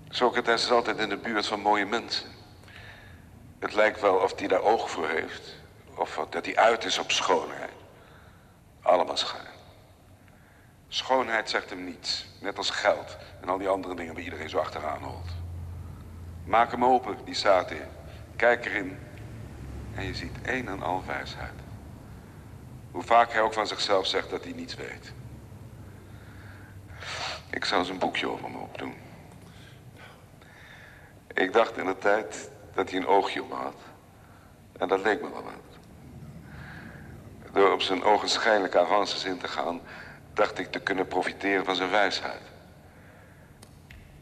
Socrates is altijd in de buurt van mooie mensen. Het lijkt wel of hij daar oog voor heeft. Of dat hij uit is op schoonheid. Allemaal schijn. Schoonheid zegt hem niets. Net als geld en al die andere dingen waar iedereen zo achteraan holt. Maak hem open, die satir. Kijk erin. En je ziet een en al wijsheid. Hoe vaak hij ook van zichzelf zegt dat hij niets weet. Ik zou een boekje over hem opdoen. Ik dacht in de tijd dat hij een oogje om had. En dat leek me wel wat. Door op zijn ogenschijnlijke avances in te gaan... dacht ik te kunnen profiteren van zijn wijsheid.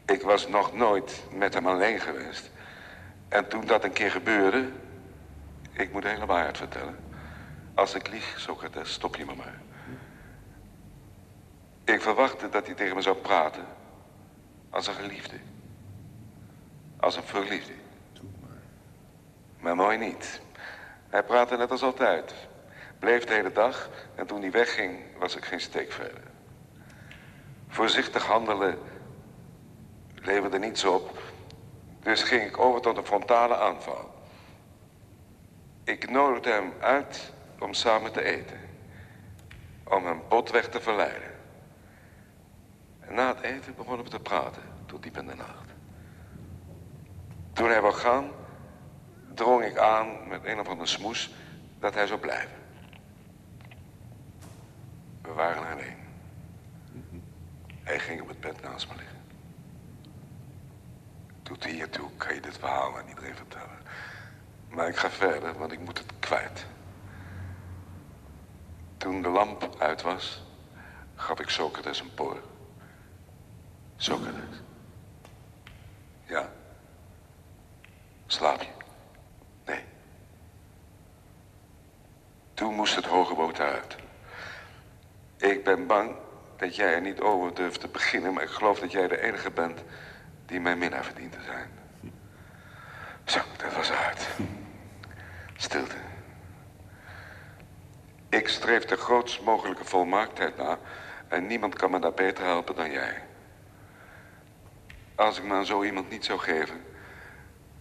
Ik was nog nooit met hem alleen geweest. En toen dat een keer gebeurde... Ik moet de hele waarheid vertellen. Als ik lieg, Socrates, stop je me maar. Ik verwachtte dat hij tegen me zou praten. Als een geliefde. Als een verliefde. Maar mooi niet. Hij praatte net als altijd. Bleef de hele dag en toen hij wegging was ik geen steek verder. Voorzichtig handelen leverde niets op. Dus ging ik over tot een frontale aanval. Ik nodigde hem uit om samen te eten. Om hem botweg te verleiden. En na het eten begonnen we te praten tot diep in de nacht. Toen hij wou gaan, drong ik aan met een of andere smoes dat hij zou blijven. We waren alleen. Hij ging op het bed naast me liggen. Tot hiertoe kan je dit verhaal aan iedereen vertellen. Maar ik ga verder, want ik moet het kwijt. Toen de lamp uit was, gaf ik Socrates een poor. Socrates. Ja. Slaap je? Nee. Toen moest het hoge boot uit. Ik ben bang dat jij er niet over durft te beginnen... maar ik geloof dat jij de enige bent die mijn minnaar verdient te zijn. Zo, dat was uit. Stilte. Ik streef de grootst mogelijke volmaaktheid na... en niemand kan me daar beter helpen dan jij. Als ik me aan zo iemand niet zou geven...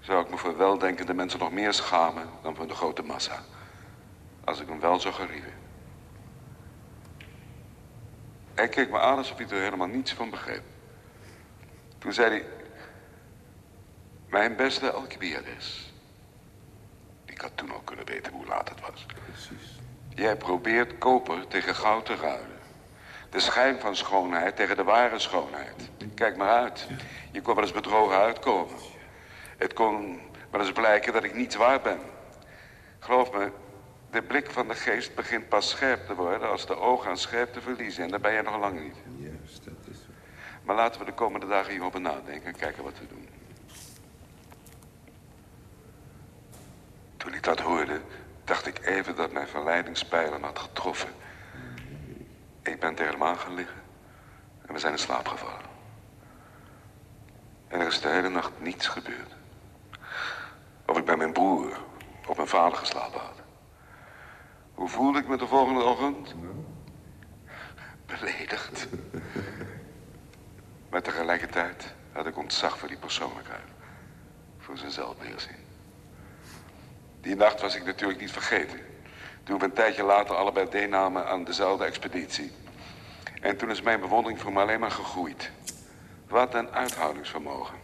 zou ik me voor weldenkende mensen nog meer schamen... dan voor de grote massa. Als ik hem wel zou gerieven. Hij keek me aan alsof hij er helemaal niets van begreep. Toen zei hij... Mijn beste Alcibiades. Ik had toen al kunnen weten hoe laat het was. Precies. Jij probeert koper tegen goud te ruilen. De schijn van schoonheid tegen de ware schoonheid. Kijk maar uit. Je kon wel eens bedrogen uitkomen. Het kon wel eens blijken dat ik niets waar ben. Geloof me, de blik van de geest begint pas scherp te worden... als de ogen aan scherpte verliezen. En daar ben je nog lang niet. Juist, dat is Maar laten we de komende dagen hierover nadenken en kijken wat we doen. Toen ik dat hoorde, dacht ik even dat mijn verleidingspijlen had getroffen. Ik ben tegen hem aan gaan liggen. En we zijn in slaap gevallen. En er is de hele nacht niets gebeurd. Of ik bij mijn broer of mijn vader geslapen had. Hoe voelde ik me de volgende ochtend? Beledigd. Maar tegelijkertijd had ik ontzag voor die persoonlijkheid. Voor zijn zelfbeheersing. Die nacht was ik natuurlijk niet vergeten. Toen we een tijdje later allebei deelnamen aan dezelfde expeditie. En toen is mijn bewondering voor me alleen maar gegroeid. Wat een uithoudingsvermogen.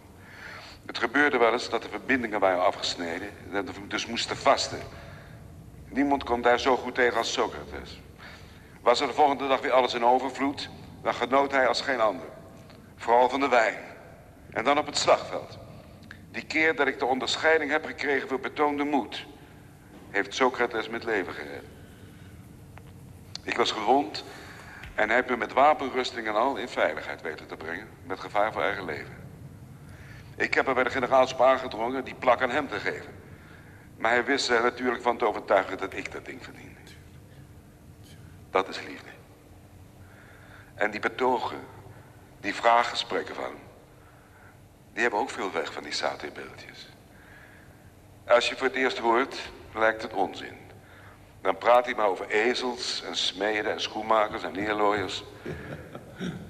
Het gebeurde wel eens dat de verbindingen waren afgesneden. Dat we dus moesten vasten. Niemand kon daar zo goed tegen als Socrates. Was er de volgende dag weer alles in overvloed, dan genoot hij als geen ander. Vooral van de wijn. En dan op het slagveld. Die keer dat ik de onderscheiding heb gekregen voor betoonde moed... heeft Socrates met leven gered. Ik was gewond en heeft me met wapenrusting en al in veiligheid weten te brengen. Met gevaar voor eigen leven. Ik heb er bij de generaals op aangedrongen die plak aan hem te geven. Maar hij wist er natuurlijk van te overtuigen dat ik dat ding verdiende. Dat is liefde. En die betogen, die vraaggesprekken van hem, die hebben ook veel weg van die satébeeldjes. Als je voor het eerst hoort, lijkt het onzin. Dan praat hij maar over ezels en smeden en schoenmakers en leerlooiers.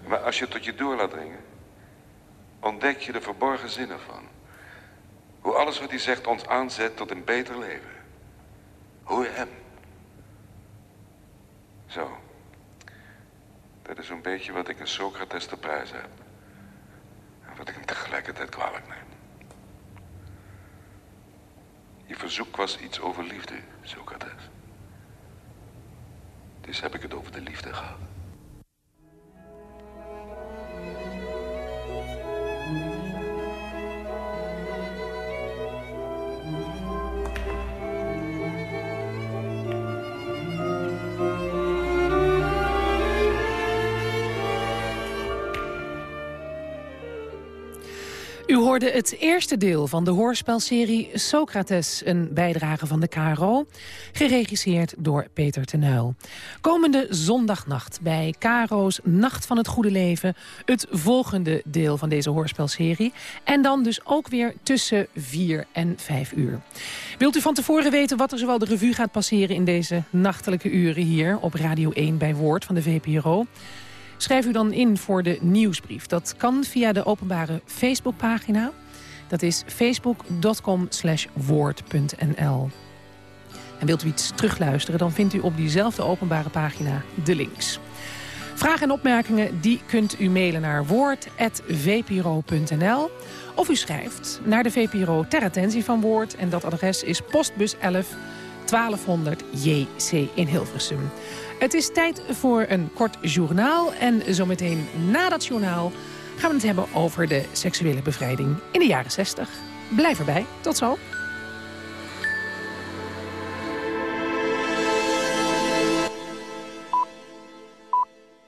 Maar als je het tot je door laat dringen, ontdek je de verborgen zinnen van. Hoe alles wat hij zegt ons aanzet tot een beter leven. Hoe hem. Zo. Dat is een beetje wat ik in Socrates te prijs heb. Wat ik hem tegelijkertijd kwalijk neem. Je verzoek was iets over liefde, Socrates. Dus heb ik het over de liefde gehad. Hoorde het eerste deel van de hoorspelserie Socrates, een bijdrage van de KRO, geregisseerd door Peter Tenuil. Komende zondagnacht bij KRO's Nacht van het Goede Leven, het volgende deel van deze hoorspelserie. En dan dus ook weer tussen 4 en 5 uur. Wilt u van tevoren weten wat er zowel de revue gaat passeren in deze nachtelijke uren hier op Radio 1 bij Woord van de VPRO? Schrijf u dan in voor de nieuwsbrief. Dat kan via de openbare Facebookpagina. Dat is facebook.com woord.nl. En wilt u iets terugluisteren, dan vindt u op diezelfde openbare pagina de links. Vragen en opmerkingen die kunt u mailen naar woord.vpro.nl. Of u schrijft naar de VPRO ter attentie van Woord. En dat adres is postbus 11 1200 JC in Hilversum. Het is tijd voor een kort journaal. En zometeen na dat journaal gaan we het hebben over de seksuele bevrijding in de jaren 60. Blijf erbij. Tot zo.